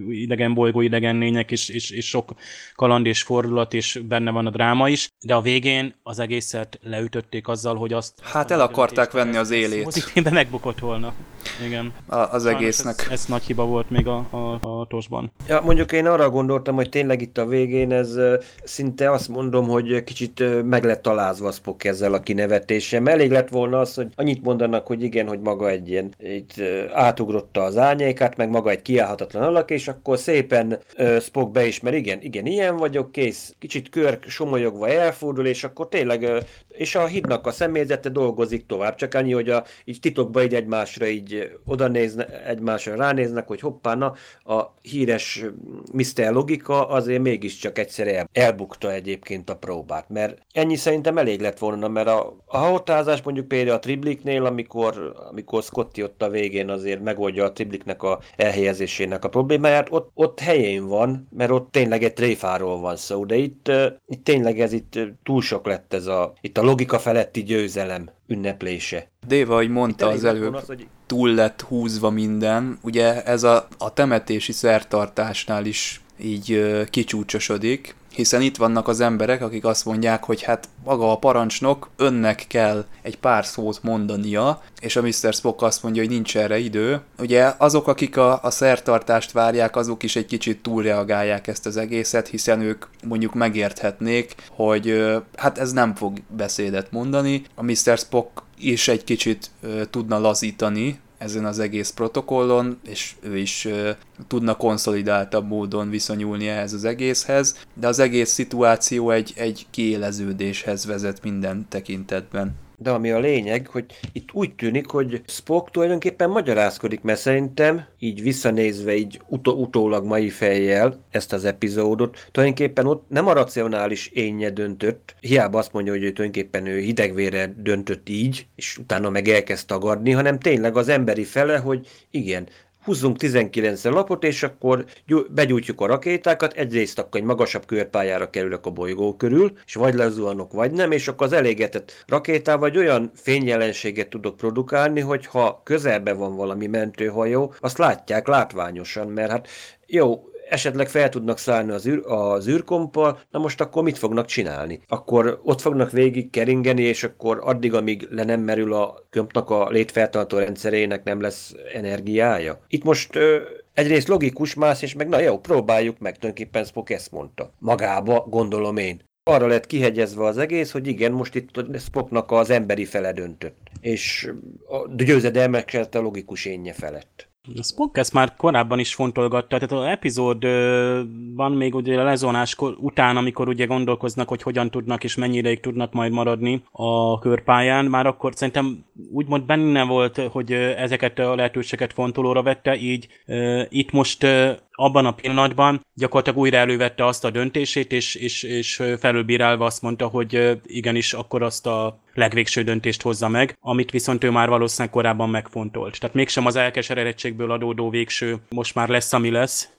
idegen bolygó, idegen idegen lények, és, és, és sok kaland és fordulat, és benne van a dráma is, de a végén az egészet leütötték azzal, hogy azt... Hát el akarták venni az élét. Mozifilmben megbukott volna. Igen. A, az Sajnos egésznek. Ez, ez nagy hiba volt még a, a, a tosban. Ja, mondjuk én arra gondoltam, hogy tényleg itt a végén ez szinte azt mondom, hogy kicsit meg lett találzva Spock ezzel a kinevetéssel. Elég lett volna az, hogy annyit mondanak, hogy igen, hogy maga egy ilyen, itt átugrotta az árnyékát, meg maga egy kiállhatatlan alak, és akkor szépen uh, Spock beismer, igen, igen, ilyen vagyok, kész. Kicsit Körk somolyogva elfordul, és akkor tényleg, és a hídnak a személyzete dolgozik tovább, csak annyi, hogy a, így titokban így egymásra így oda nézne, egymásra ránéznek, hogy hoppána, a híres Mr. Logika azért mégiscsak egyszer el, elbukta egyébként a próbát, mert ennyi szerintem elég lett volna, mert a, a hotázás mondjuk például a Tribliknél, amikor, amikor Scotty ott a végén azért megoldja a Tribliknek a elhelyezésének a problémáját, ott, ott helyén van, mert ott tényleg egy tréfáról van szó, de itt, itt tényleg ez itt túl sok lett ez a, itt a logika feletti győzelem ünneplése. Déva, hogy mondta az előbb, az, hogy... túl lett húzva minden, ugye ez a, a temetési szertartásnál is így kicsúcsosodik, hiszen itt vannak az emberek, akik azt mondják, hogy hát maga a parancsnok, önnek kell egy pár szót mondania, és a Mr. Spock azt mondja, hogy nincs erre idő. Ugye azok, akik a, a szertartást várják, azok is egy kicsit túlreagálják ezt az egészet, hiszen ők mondjuk megérthetnék, hogy hát ez nem fog beszédet mondani. A Mr. Spock is egy kicsit ö, tudna lazítani ezen az egész protokollon, és ő is ö, tudna konszolidáltabb módon viszonyulni ehhez az egészhez, de az egész szituáció egy, egy kiéleződéshez vezet minden tekintetben. De ami a lényeg, hogy itt úgy tűnik, hogy Spock tulajdonképpen magyarázkodik, mert szerintem így visszanézve így utó- utólag mai fejjel ezt az epizódot, tulajdonképpen ott nem a racionális énje döntött, hiába azt mondja, hogy ő tulajdonképpen ő hidegvére döntött így, és utána meg elkezd tagadni, hanem tényleg az emberi fele, hogy igen, húzzunk 19 lapot, és akkor gyú- begyújtjuk a rakétákat, egyrészt akkor egy magasabb körpályára kerülök a bolygó körül, és vagy lezuhanok, vagy nem, és akkor az elégetett rakétával egy olyan fényjelenséget tudok produkálni, hogy ha közelben van valami mentőhajó, azt látják látványosan, mert hát jó, esetleg fel tudnak szállni az, űr, az űrkompal, na most akkor mit fognak csinálni? Akkor ott fognak végig keringeni, és akkor addig, amíg le nem merül a kömpnak a létfeltartó rendszerének nem lesz energiája. Itt most ö, egyrészt logikus más, és meg na jó, próbáljuk meg, tulajdonképpen Spock ezt mondta. Magába, gondolom én. Arra lett kihegyezve az egész, hogy igen, most itt Spocknak az emberi fele döntött. És a győzedelmeskedett a logikus énje felett. A Spock ezt már korábban is fontolgatta, tehát az epizódban még ugye a lezonás után, amikor ugye gondolkoznak, hogy hogyan tudnak és mennyi ideig tudnak majd maradni a körpályán, már akkor szerintem úgymond benne volt, hogy ezeket a lehetőséget fontolóra vette, így itt most abban a pillanatban gyakorlatilag újra elővette azt a döntését, és, és, és felülbírálva azt mondta, hogy igenis akkor azt a legvégső döntést hozza meg, amit viszont ő már valószínűleg korábban megfontolt. Tehát mégsem az elkeseredettségből adódó végső most már lesz, ami lesz,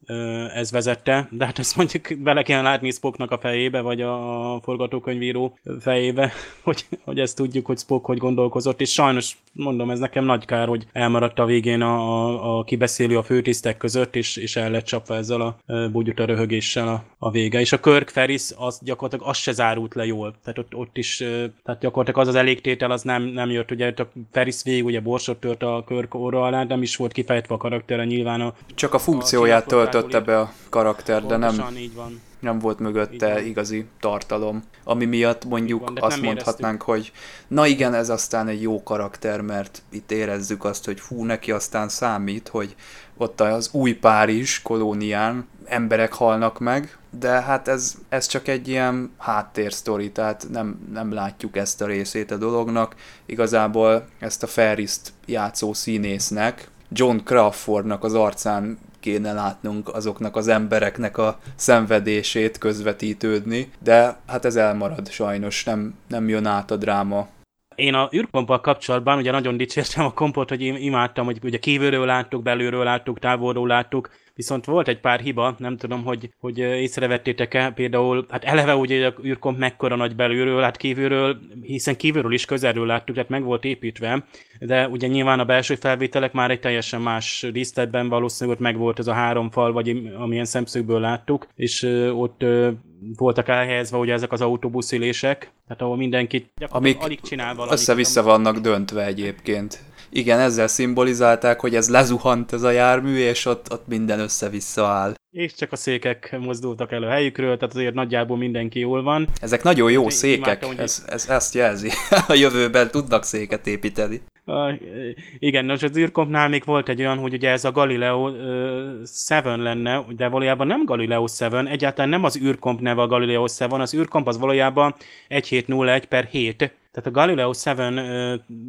ez vezette, de hát ezt mondjuk bele kell látni Spocknak a fejébe, vagy a forgatókönyvíró fejébe, *laughs* hogy, hogy ezt tudjuk, hogy Spock hogy gondolkozott, és sajnos mondom, ez nekem nagy kár, hogy elmaradt a végén a, a, a kibeszélő a főtisztek között, és, és el lett csapva ezzel a bugyuta röhögéssel a, a vége. És a Kirk Ferris, az gyakorlatilag az se zárult le jól. Tehát ott, ott is, tehát gyakorlatilag az az elégtétel, az nem, nem jött. Ugye a Ferris végig ugye borsot tört a Kirk orra alá, nem is volt kifejtve a karaktere nyilván. A, Csak a funkcióját töltötte be a karakter, de nem, így van. Nem volt mögötte igazi tartalom, ami miatt mondjuk van, azt mondhatnánk, hogy na igen, ez aztán egy jó karakter, mert itt érezzük azt, hogy fú, neki aztán számít, hogy ott az új Párizs kolónián emberek halnak meg, de hát ez, ez csak egy ilyen háttérsztori, tehát nem, nem látjuk ezt a részét a dolognak. Igazából ezt a Ferriszt játszó színésznek, John Crawfordnak az arcán kéne látnunk azoknak az embereknek a szenvedését közvetítődni, de hát ez elmarad sajnos, nem, nem jön át a dráma. Én a űrkomppal kapcsolatban ugye nagyon dicsértem a kompot, hogy im- imádtam, hogy ugye kívülről láttuk, belülről láttuk, távolról láttuk, viszont volt egy pár hiba, nem tudom, hogy, hogy észrevettétek-e, például, hát eleve ugye a űrkomp mekkora nagy belülről, hát kívülről, hiszen kívülről is közelről láttuk, tehát meg volt építve, de ugye nyilván a belső felvételek már egy teljesen más díszletben valószínűleg ott meg volt ez a három fal, vagy amilyen szemszögből láttuk, és ott voltak elhelyezve ugye ezek az autóbuszülések, tehát ahol mindenki Amik alig csinál valamit. össze-vissza vannak döntve egyébként. Igen, ezzel szimbolizálták, hogy ez lezuhant ez a jármű, és ott, ott minden össze-vissza áll. És csak a székek mozdultak el a helyükről, tehát azért nagyjából mindenki jól van. Ezek nagyon jó Én székek, imádtam, hogy- ez, ez ezt jelzi. *laughs* a jövőben tudnak széket építeni. Uh, igen, nos, az űrkompnál még volt egy olyan, hogy ugye ez a Galileo uh, 7 lenne, de valójában nem Galileo 7, egyáltalán nem az űrkomp neve a Galileo 7, az űrkomp az valójában 1701 per 7, tehát a Galileo 7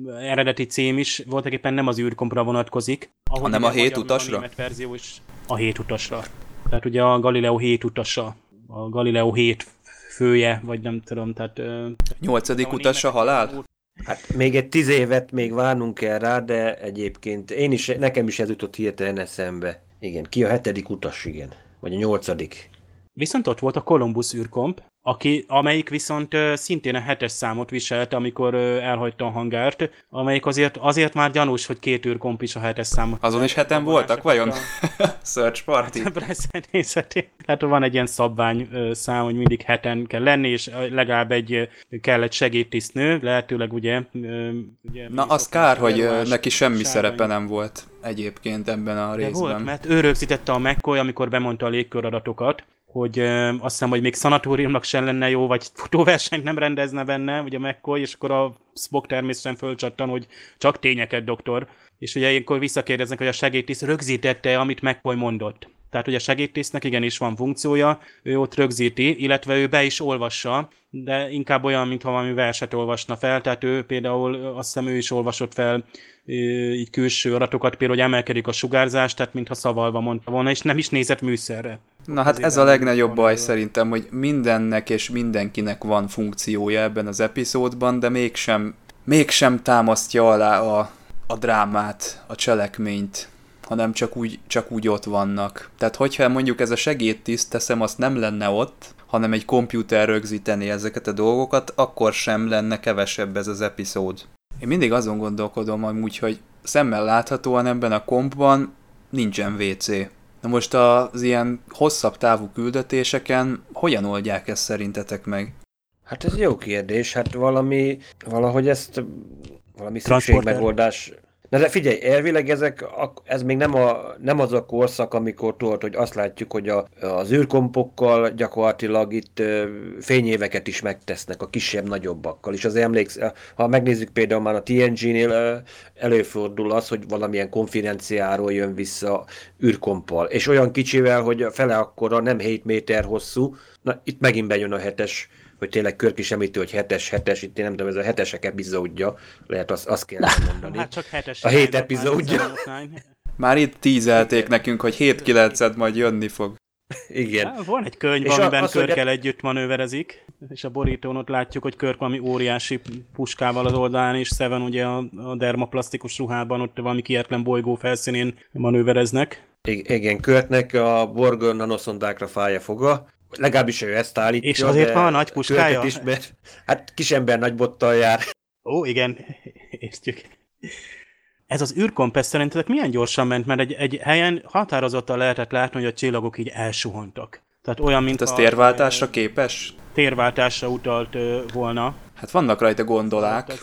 uh, eredeti cím is voltak éppen nem az űrkompra vonatkozik. Hanem a hét utasra? német verzió is a hét utasra. Tehát ugye a Galileo 7 utasa, a Galileo 7 fője, vagy nem tudom, tehát... Uh, Nyolcadik utas a halál? Hát még egy tíz évet még várnunk kell rá, de egyébként én is, nekem is ez jutott hirtelen eszembe. Igen, ki a hetedik utas, igen. Vagy a nyolcadik. Viszont ott volt a Columbus űrkomp, aki, amelyik viszont szintén a hetes számot viselte, amikor elhagyta a hangárt, amelyik azért, azért már gyanús, hogy két űrkomp is a hetes számot. Azon is heten voltak, vajon? *laughs* Search Party? Hát van egy ilyen szabvány szám, hogy mindig heten kell lenni, és legalább egy kell egy segédtisztnő, lehetőleg ugye... ugye Na, az kár, hogy neki semmi szerepe nem volt egyébként ebben a De részben. volt, mert ő rögzítette a McCoy, amikor bemondta a légköradatokat, hogy ö, azt hiszem, hogy még szanatóriumnak sem lenne jó, vagy futóversenyt nem rendezne benne, ugye McCoy, és akkor a Spock természetesen fölcsattan, hogy csak tényeket, doktor. És ugye ilyenkor visszakérdeznek, hogy a segédtiszt rögzítette, amit McCoy mondott. Tehát, hogy a segédtisztnek igenis van funkciója, ő ott rögzíti, illetve ő be is olvassa, de inkább olyan, mintha valami verset olvasna fel, tehát ő például azt hiszem ő is olvasott fel így külső adatokat, például, hogy emelkedik a sugárzás, tehát mintha szavalva mondta volna, és nem is nézett műszerre. Na hát ez a legnagyobb baj szerintem, hogy mindennek és mindenkinek van funkciója ebben az epizódban, de mégsem, mégsem támasztja alá a, a drámát, a cselekményt, hanem csak úgy, csak úgy ott vannak. Tehát hogyha mondjuk ez a segédtiszt, teszem, azt nem lenne ott, hanem egy komputer rögzíteni ezeket a dolgokat, akkor sem lenne kevesebb ez az epizód. Én mindig azon gondolkodom amúgy, hogy szemmel láthatóan ebben a kompban nincsen WC. Na most az ilyen hosszabb távú küldetéseken hogyan oldják ezt szerintetek meg? Hát ez jó kérdés, hát valami, valahogy ezt, valami szükségmegoldás. Na de figyelj, elvileg ezek, ez még nem, a, nem az a korszak, amikor tudod, hogy azt látjuk, hogy a, az űrkompokkal gyakorlatilag itt fényéveket is megtesznek a kisebb-nagyobbakkal. És az emléksz, ha megnézzük például már a TNG-nél előfordul az, hogy valamilyen konferenciáról jön vissza űrkompal. És olyan kicsivel, hogy fele akkora, nem 7 méter hosszú. Na, itt megint bejön a hetes hogy tényleg Körk is említi, hogy hetes, hetes, itt én nem tudom, ez a hetesek epizódja, lehet azt, azt kell *laughs* mondani. Hát csak hetes A hét epizódja. Már itt tízelték nekünk, hogy 7-9 majd jönni fog. Igen. Hát, Van egy könyv, És amiben az, hogy- Körkel együtt manőverezik, és a borítón ott látjuk, hogy Körk valami óriási puskával az oldalán, és Seven ugye a, a dermaplasztikus ruhában ott valami kietlen bolygó felszínén manővereznek. I- igen, Körtnek a Borg nanoszondákra fája foga, legalábbis ő ezt állítja. És azért van a nagy puskája? Is, mert, hát kisember nagy bottal jár. Ó, igen, értjük. Ez az űrkompesz szerintetek milyen gyorsan ment, mert egy, egy helyen határozottan lehetett látni, hogy a csillagok így elsuhantak. Tehát olyan, mint Hát ez a- térváltásra képes? térváltásra utalt ö, volna. Hát vannak rajta gondolák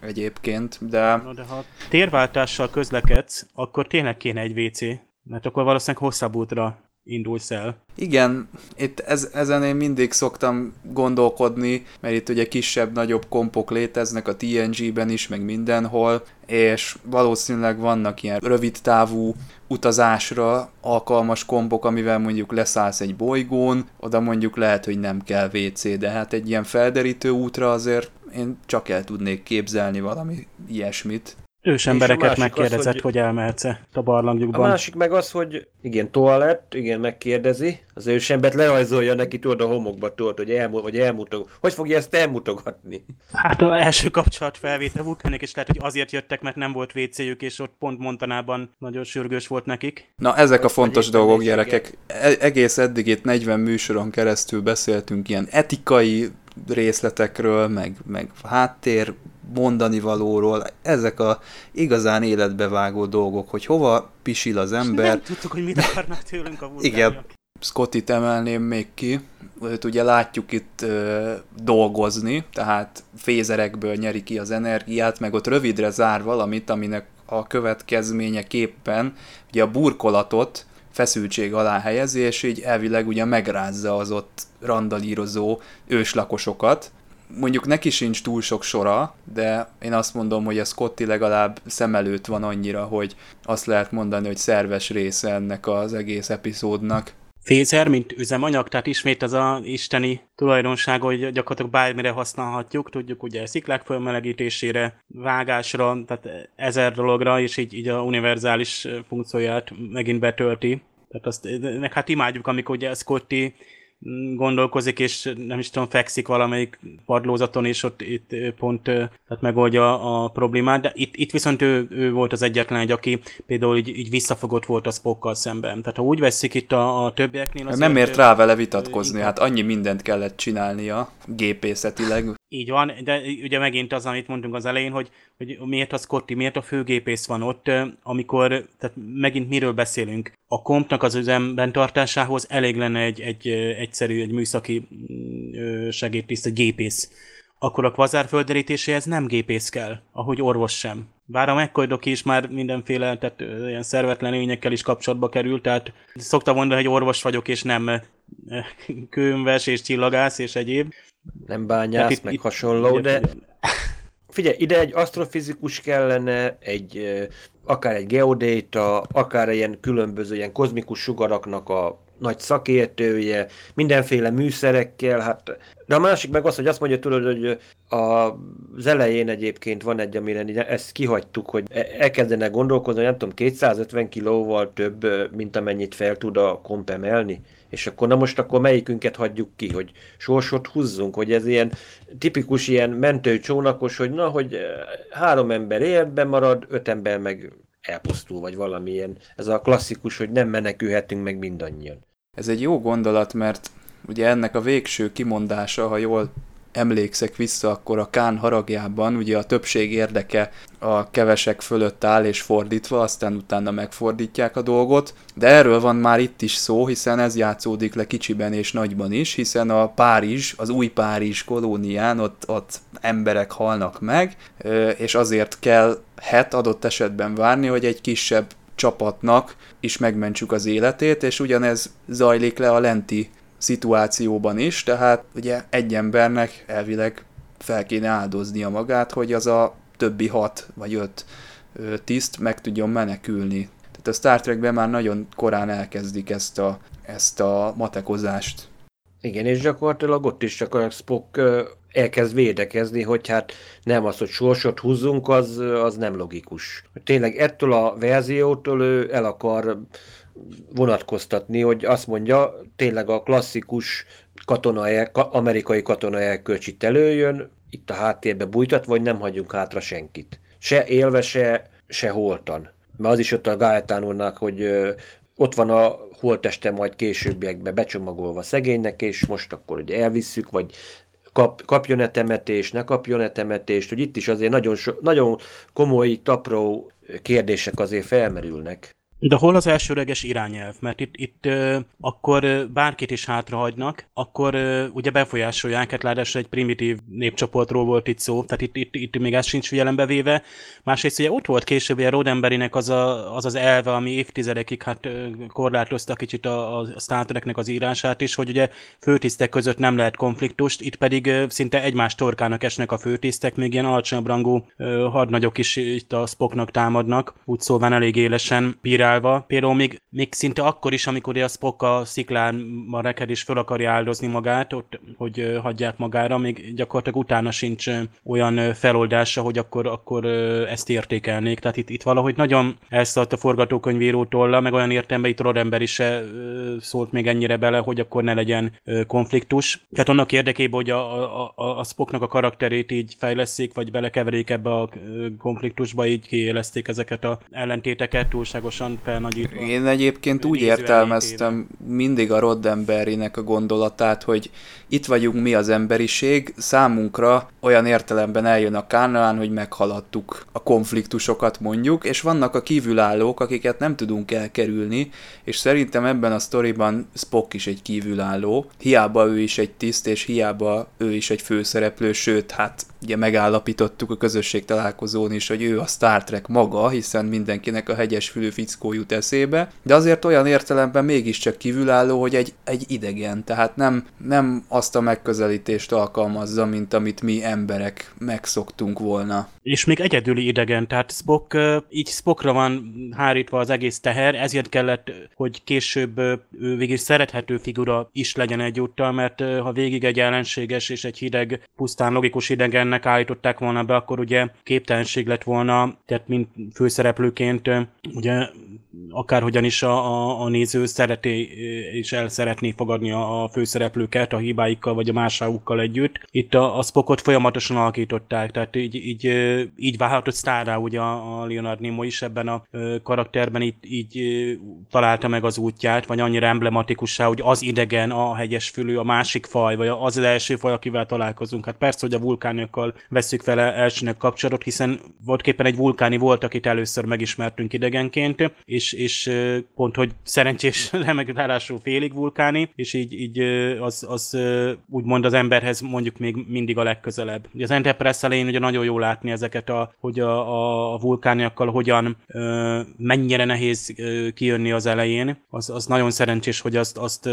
egyébként, de Na, de ha térváltással közlekedsz, akkor tényleg kéne egy WC, mert akkor valószínűleg hosszabb útra indulsz el. igen, itt ez, ezen én mindig szoktam gondolkodni, mert itt ugye kisebb-nagyobb kompok léteznek a TNG-ben is, meg mindenhol, és valószínűleg vannak ilyen rövid távú utazásra alkalmas kompok, amivel mondjuk leszállsz egy bolygón, oda mondjuk lehet, hogy nem kell WC, de hát egy ilyen felderítő útra azért én csak el tudnék képzelni valami ilyesmit. Ős És a embereket másik az, megkérdezett, hogy- hogy... elmehetsz-e a A barlangjukban. másik meg az, hogy igen, toalett, igen, megkérdezi, az ősembert lerajzolja neki, tudod, a homokba, tudod, hogy, elmu- vagy elmutog. Hogy fogja ezt elmutogatni? Hát az első kapcsolat felvétel vulkánik, és lehet, hogy azért jöttek, mert nem volt WC-jük, és ott pont Montanában nagyon sürgős volt nekik. Na, ezek a fontos éppen dolgok, gyerekek. E- egész eddig itt 40 műsoron keresztül beszéltünk ilyen etikai részletekről, meg, meg háttér mondani valóról. Ezek a igazán életbevágó dolgok, hogy hova pisil az ember. Nem tudtuk, hogy mit akarnak tőlünk a vulkániak. *laughs* Igen, Scottit emelném még ki. Őt ugye látjuk itt ö, dolgozni, tehát fézerekből nyeri ki az energiát, meg ott rövidre zár valamit, aminek a következményeképpen ugye a burkolatot feszültség alá helyezi, és így elvileg ugye megrázza az ott randalírozó őslakosokat. Mondjuk neki sincs túl sok sora, de én azt mondom, hogy a Scotty legalább szem előtt van annyira, hogy azt lehet mondani, hogy szerves része ennek az egész epizódnak. Fézer, mint üzemanyag, tehát ismét az a isteni tulajdonság, hogy gyakorlatilag bármire használhatjuk, tudjuk ugye sziklák fölmelegítésére, vágásra, tehát ezer dologra, és így, így a univerzális funkcióját megint betölti. Tehát azt, nek hát imádjuk, amikor ugye Scotty gondolkozik, és nem is tudom, fekszik valamelyik padlózaton, és ott itt pont tehát megoldja a problémát, de itt, itt viszont ő, ő volt az egyetlen egy, aki például így, így visszafogott volt a Spockkal szemben. Tehát ha úgy veszik itt a, a többieknél... Nem ért rá vele vitatkozni, hát annyi mindent kellett csinálnia gépészetileg. Így van, de ugye megint az, amit mondtunk az elején, hogy, hogy miért a Scotty, miért a főgépész van ott, amikor, tehát megint miről beszélünk. A kompnak az üzemben tartásához elég lenne egy, egy egyszerű, egy műszaki segédtiszt, egy gépész. Akkor a kvazár földerítéséhez nem gépész kell, ahogy orvos sem. Bár a McCoy is már mindenféle, tehát ilyen szervetlen lényekkel is kapcsolatba került, tehát szokta mondani, hogy orvos vagyok, és nem *laughs* kőmves és csillagász és egyéb. Nem bányász, itt, meg itt, hasonló, itt, de figyelj, ide egy asztrofizikus kellene, egy akár egy geodéta, akár ilyen különböző ilyen kozmikus sugaraknak a nagy szakértője, mindenféle műszerekkel, hát de a másik meg az, hogy azt mondja tudod, hogy az elején egyébként van egy, amire ezt kihagytuk, hogy e- elkezdene gondolkozni, nem tudom, 250 kilóval több, mint amennyit fel tud a komp emelni. És akkor na most akkor melyikünket hagyjuk ki, hogy sorsot húzzunk, hogy ez ilyen tipikus ilyen mentőcsónakos, hogy na, hogy három ember életben marad, öt ember meg elpusztul, vagy valamilyen. Ez a klasszikus, hogy nem menekülhetünk meg mindannyian. Ez egy jó gondolat, mert ugye ennek a végső kimondása, ha jól emlékszek vissza, akkor a Kán haragjában ugye a többség érdeke a kevesek fölött áll és fordítva, aztán utána megfordítják a dolgot, de erről van már itt is szó, hiszen ez játszódik le kicsiben és nagyban is, hiszen a Párizs, az új Párizs kolónián ott, ott emberek halnak meg, és azért kell het adott esetben várni, hogy egy kisebb csapatnak is megmentsük az életét, és ugyanez zajlik le a lenti szituációban is, tehát ugye egy embernek elvileg fel kéne áldoznia magát, hogy az a többi hat vagy öt tiszt meg tudjon menekülni. Tehát a Star Trekben már nagyon korán elkezdik ezt a, ezt a matekozást. Igen, és gyakorlatilag ott is csak a Spock elkezd védekezni, hogy hát nem az, hogy sorsot húzzunk, az, az nem logikus. Tényleg ettől a verziótól ő el akar vonatkoztatni, hogy azt mondja, tényleg a klasszikus katona, amerikai katona elkölcs itt előjön, itt a háttérbe bújtat, vagy nem hagyunk hátra senkit. Se élve, se, se holtan. Mert az is ott a Gaetánónak, hogy ott van a holteste majd későbbiekben becsomagolva szegénynek, és most akkor ugye elvisszük, vagy kap, kapjon-e temetést, ne kapjon-e temetést, hogy itt is azért nagyon, so, nagyon komoly, tapró kérdések azért felmerülnek. De hol az elsőleges irányelv? Mert itt, itt uh, akkor bárkit is hátrahagynak, akkor uh, ugye befolyásolják, hát ráadásul egy primitív népcsoportról volt itt szó, tehát itt, itt, itt még ez sincs figyelembe véve. Másrészt ugye ott volt később a Rodemberinek az, a, az az elve, ami évtizedekig hát korlátozta kicsit a, a Star az írását is, hogy ugye főtisztek között nem lehet konfliktust, itt pedig uh, szinte egymás torkának esnek a főtisztek, még ilyen alacsonyabb rangú hadnagyok is itt a Spocknak támadnak, úgy szóval elég élesen bírál reagálva, például még, még szinte akkor is, amikor a Spock a sziklán reked és föl akarja áldozni magát, ott, hogy hagyják magára, még gyakorlatilag utána sincs olyan feloldása, hogy akkor, akkor ezt értékelnék. Tehát itt, itt valahogy nagyon elszállt a forgatókönyvíró tolla, meg olyan értelemben itt Rodember is szólt még ennyire bele, hogy akkor ne legyen konfliktus. Tehát annak érdekében, hogy a, a, a, a Spocknak a karakterét így fejleszik, vagy belekeverik ebbe a konfliktusba, így kiélezték ezeket a ellentéteket túlságosan felnagyítva. Én egyébként úgy értelmeztem mindig a Roddenberrynek a gondolatát, hogy itt vagyunk mi az emberiség, számunkra olyan értelemben eljön a Kánaán, hogy meghaladtuk a konfliktusokat mondjuk, és vannak a kívülállók, akiket nem tudunk elkerülni, és szerintem ebben a sztoriban Spock is egy kívülálló, hiába ő is egy tiszt, és hiába ő is egy főszereplő, sőt, hát ugye megállapítottuk a közösség találkozón is, hogy ő a Star Trek maga, hiszen mindenkinek a hegyes fülű fickó jut eszébe, de azért olyan értelemben mégiscsak kívülálló, hogy egy, egy idegen, tehát nem, nem azt a megközelítést alkalmazza, mint amit mi emberek megszoktunk volna. És még egyedüli idegen, tehát Spock, így Spockra van hárítva az egész teher, ezért kellett, hogy később ő végig szerethető figura is legyen egyúttal, mert ha végig egy ellenséges és egy hideg, pusztán logikus idegennek állították volna be, akkor ugye képtelenség lett volna, tehát mint főszereplőként ugye akárhogyan is a, a, a néző szereti és el szeretné fogadni a, a főszereplőket a hibáikkal vagy a másáukkal együtt. Itt a, a Spockot folyamatosan alakították, tehát így, így, így válhatott sztárra ugye a Leonard Nimoy is ebben a karakterben így, így találta meg az útját, vagy annyira emblematikussá, hogy az idegen, a hegyes fülű, a másik faj, vagy az az első faj, akivel találkozunk. Hát persze, hogy a vulkánokkal veszük vele elsőnek kapcsolatot, hiszen voltképpen egy vulkáni volt, akit először megismertünk idegenként, és, és pont, hogy szerencsés *laughs* remek ráadásul félig vulkáni, és így, így az, az úgymond az emberhez mondjuk még mindig a legközelebb. Az Enterprise elején ugye nagyon jó látni ezeket, a, hogy a, a, vulkániakkal hogyan mennyire nehéz kijönni az elején. Az, az nagyon szerencsés, hogy azt, azt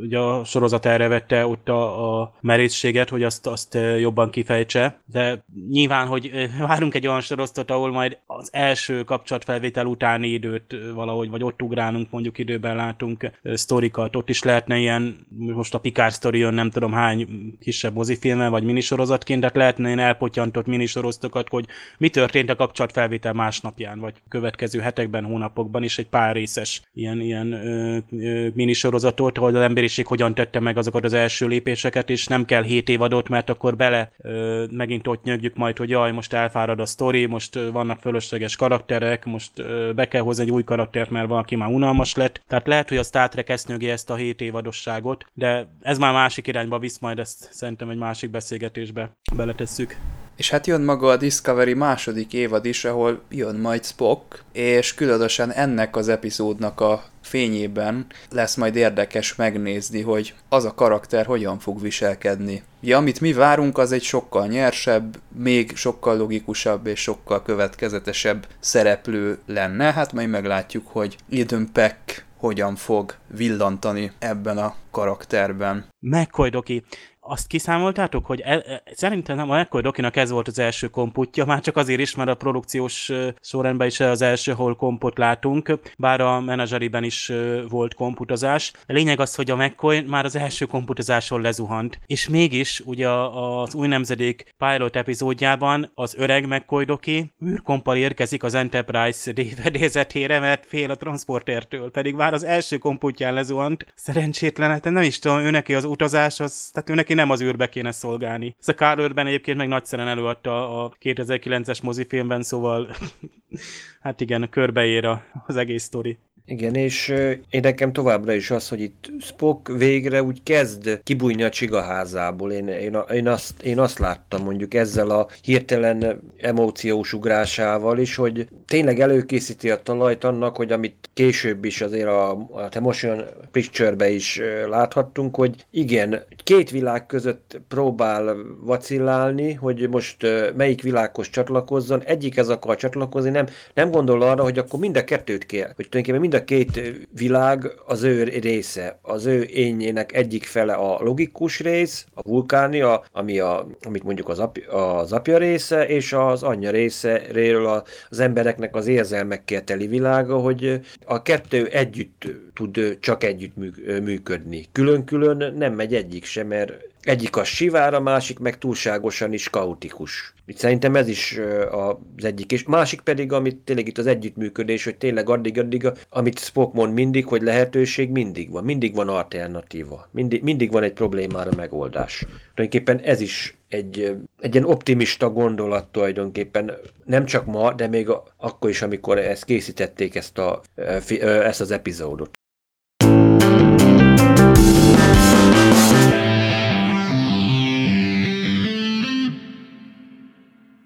ugye a sorozat erre vette ott a, a merészséget, hogy azt, azt jobban kifejtse, de nyilván, hogy várunk egy olyan sorozatot, ahol majd az első kapcsolatfelvétel utáni időt valahogy, vagy ott ugrálunk, mondjuk időben látunk sztorikat, ott is lehetne ilyen, most a Picard sztori jön nem tudom hány kisebb mozifilmmel, vagy minisorozatként, de lehetne ilyen elpotyantott minisorozatokat, hogy mi történt a kapcsolatfelvétel másnapján, vagy következő hetekben, hónapokban is egy pár részes ilyen, ilyen ö, ö, minisorozatot, hogy az emberiség hogyan tette meg azokat az első lépéseket, és nem kell 7 évadot, mert akkor bele ö, megint ott nyögjük majd, hogy jaj, most elfárad a sztori, most vannak fölösleges karakterek, most ö, be kell hozni egy új karaktert, mert valaki már unalmas lett. Tehát lehet, hogy a Star Trek ezt nyögi ezt a 7 évadosságot, de ez már másik irányba visz, majd ezt szerintem egy másik beszélgetésbe beletesszük. És hát jön maga a Discovery második évad is, ahol jön majd Spock, és különösen ennek az epizódnak a fényében lesz majd érdekes megnézni, hogy az a karakter hogyan fog viselkedni. Ja, amit mi várunk, az egy sokkal nyersebb, még sokkal logikusabb és sokkal következetesebb szereplő lenne. Hát majd meglátjuk, hogy Eden Peck hogyan fog villantani ebben a karakterben. McCoy Doki azt kiszámoltátok, hogy el, e, szerintem nem a McCoy Dokinak ez volt az első komputja, már csak azért is, mert a produkciós sorrendben is az első, hol kompot látunk, bár a menedzseriben is volt komputazás. A lényeg az, hogy a McCoy már az első komputozáson lezuhant, és mégis ugye az új nemzedék pilot epizódjában az öreg McCoy Doki űrkompal érkezik az Enterprise DVD-zetére, mert fél a transportertől, pedig már az első komputján lezuhant. Szerencsétlen, hát nem is tudom, ő neki az utazás, az, tehát ő neki nem az űrbe kéne szolgálni. Ez a Carl Urban egyébként meg nagyszerűen előadta a 2009-es mozifilmben, szóval *laughs* hát igen, körbeér az egész sztori. Igen, és én nekem továbbra is az, hogy itt Spock végre úgy kezd kibújni a csigaházából. Én, én, én, azt, én azt láttam mondjuk ezzel a hirtelen emóciós ugrásával is, hogy tényleg előkészíti a talajt annak, hogy amit később is azért a, a The Motion Picture-be is láthattunk, hogy igen, két világ között próbál vacillálni, hogy most melyik világhoz csatlakozzon, egyik ez akar csatlakozni, nem, nem gondol arra, hogy akkor mind a kettőt kell, hogy tulajdonképpen mind a két világ az ő része. Az ő énjének egyik fele a logikus rész, a vulkáni, a, ami a, amit mondjuk az, ap, az apja része, és az anyja részéről az embereknek az érzelmekkel teli világa, hogy a kettő együtt tud csak együtt működni. Külön-külön nem megy egyik sem, mert egyik a sivár, a másik meg túlságosan is kaotikus. Itt szerintem ez is az egyik, és másik pedig, amit tényleg itt az együttműködés, hogy tényleg addig-addig, amit Spock mond mindig, hogy lehetőség mindig van, mindig van alternatíva, mindig, mindig van egy problémára megoldás. Tulajdonképpen ez is egy, egy ilyen optimista gondolat tulajdonképpen, nem csak ma, de még akkor is, amikor ezt készítették ezt, a, ezt az epizódot.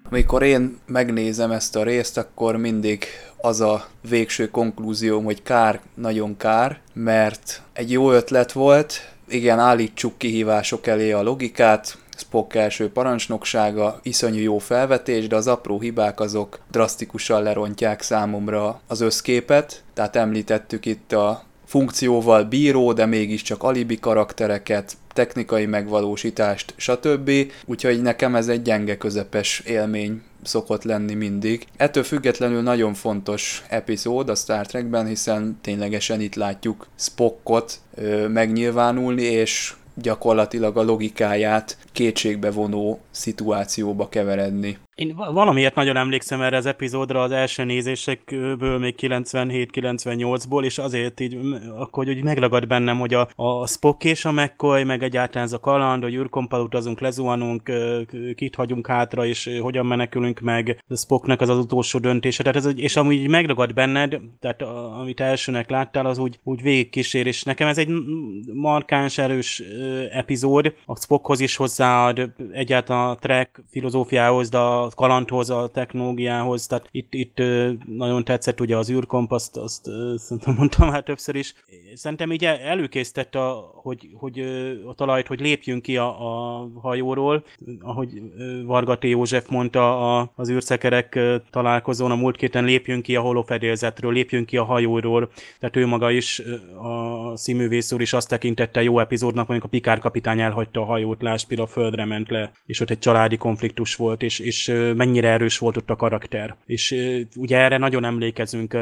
Amikor én megnézem ezt a részt, akkor mindig az a végső konklúzióm, hogy kár, nagyon kár, mert egy jó ötlet volt, igen, állítsuk kihívások elé a logikát, Spock első parancsnoksága, iszonyú jó felvetés, de az apró hibák azok drasztikusan lerontják számomra az összképet. Tehát említettük itt a funkcióval bíró, de mégiscsak alibi karaktereket, technikai megvalósítást, stb. Úgyhogy nekem ez egy gyenge közepes élmény szokott lenni mindig. Ettől függetlenül nagyon fontos epizód a Star Trekben, hiszen ténylegesen itt látjuk Spockot ö, megnyilvánulni, és gyakorlatilag a logikáját kétségbe vonó szituációba keveredni. Én va- valamiért nagyon emlékszem erre az epizódra az első nézésekből, még 97-98-ból, és azért így, akkor hogy megragad bennem, hogy a, a Spock és a McCoy, meg egyáltalán ez a kaland, hogy űrkompal utazunk, lezuhanunk, kit hagyunk hátra, és hogyan menekülünk meg, a Spocknak az az utolsó döntése, tehát ez, és amúgy így megragad benned, tehát a, amit elsőnek láttál, az úgy, úgy végigkísér, és nekem ez egy markáns, erős epizód, a Spockhoz is hozzáad, egyáltalán a track filozófiához, de a kalandhoz, a technológiához, tehát itt, itt nagyon tetszett ugye az űrkompaszt, azt szerintem *laughs* mondtam már többször is. Szerintem így el- előkészítette, a, hogy, hogy a talajt, hogy lépjünk ki a, a hajóról, ahogy ö, Vargati József mondta a, az űrszekerek találkozón a múlt héten, lépjünk ki a holofedélzetről, lépjünk ki a hajóról, tehát ő maga is, a színművész úr is azt tekintette jó epizódnak, amikor a Pikár kapitány elhagyta a hajót, például a földre ment le, és ott egy családi konfliktus volt, és, és mennyire erős volt ott a karakter. És ugye erre nagyon emlékezünk,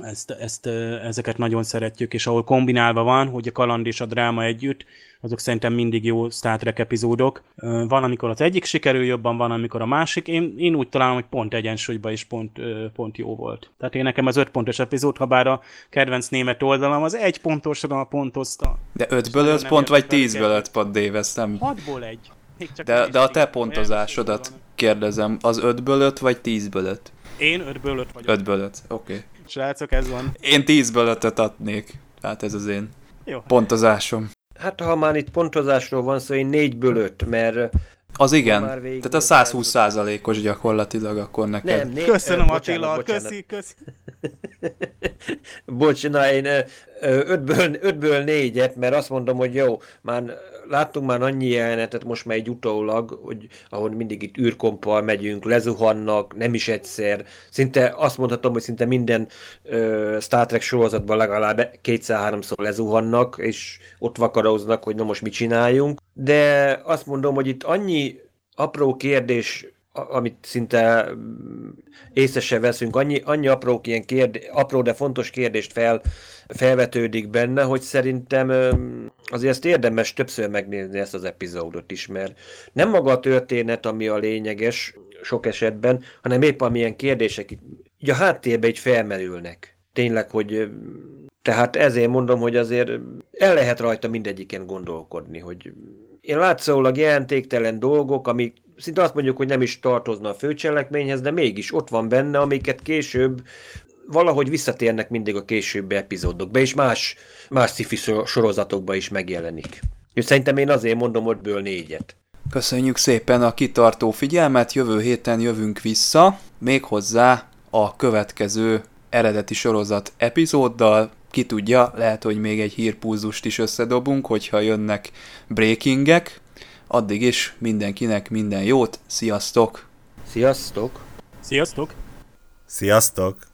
ezt, ezt, ezeket nagyon szeretjük, és ahol kombinálva van, hogy a kaland és a dráma együtt, azok szerintem mindig jó Star Trek epizódok. Van, amikor az egyik sikerül jobban, van, amikor a másik. Én, én úgy találom, hogy pont egyensúlyban is pont, pont jó volt. Tehát én nekem az öt pontos epizód, ha bár a kedvenc német oldalam az egy pontosra pontozta. De 5-ből 5 nagyon pont, vagy 10-ből 5 pont, Dave, ezt nem... Hatból egy. Még csak De, de a te pontozásodat kérdezem, az 5-ből 5 vagy 10-ből 5? Én 5-ből 5 vagyok. 5-ből 5, oké. Okay. Srácok, ez van. Én 10-ből 5-öt adnék. Tehát ez az én Jó. pontozásom. Hát ha már itt pontozásról van szó, én négyből öt, mert... Az igen. Tehát a 120 százalékos gyakorlatilag akkor neked. Nem, né- Köszönöm ö, Attila, bocsánat, bocsánat. köszi, köszi. *laughs* Bocs, na én ötből, ötből négyet, mert azt mondom, hogy jó, már láttunk már annyi jelenetet most már egy utólag, hogy ahol mindig itt űrkompal megyünk, lezuhannak, nem is egyszer. Szinte azt mondhatom, hogy szinte minden ö, Star Trek sorozatban legalább kétszer-háromszor lezuhannak, és ott vakaróznak, hogy na most mit csináljunk. De azt mondom, hogy itt annyi apró kérdés amit szinte mm, észre se veszünk, annyi, annyi apró, ilyen kérdé, apró, de fontos kérdést fel, felvetődik benne, hogy szerintem azért ezt érdemes többször megnézni ezt az epizódot is, mert nem maga a történet, ami a lényeges sok esetben, hanem épp amilyen kérdések így- a háttérbe így felmerülnek. Tényleg, hogy tehát ezért mondom, hogy azért el lehet rajta mindegyiken gondolkodni, hogy én látszólag jelentéktelen dolgok, amik szinte azt mondjuk, hogy nem is tartozna a főcselekményhez, de mégis ott van benne, amiket később valahogy visszatérnek mindig a későbbi epizódokba, és más, más sci sorozatokba is megjelenik. És szerintem én azért mondom 5-ből négyet. Köszönjük szépen a kitartó figyelmet, jövő héten jövünk vissza, méghozzá a következő eredeti sorozat epizóddal, ki tudja, lehet, hogy még egy hírpúzust is összedobunk, hogyha jönnek breakingek. Addig is mindenkinek minden jót, sziasztok! Sziasztok! Sziasztok! Sziasztok!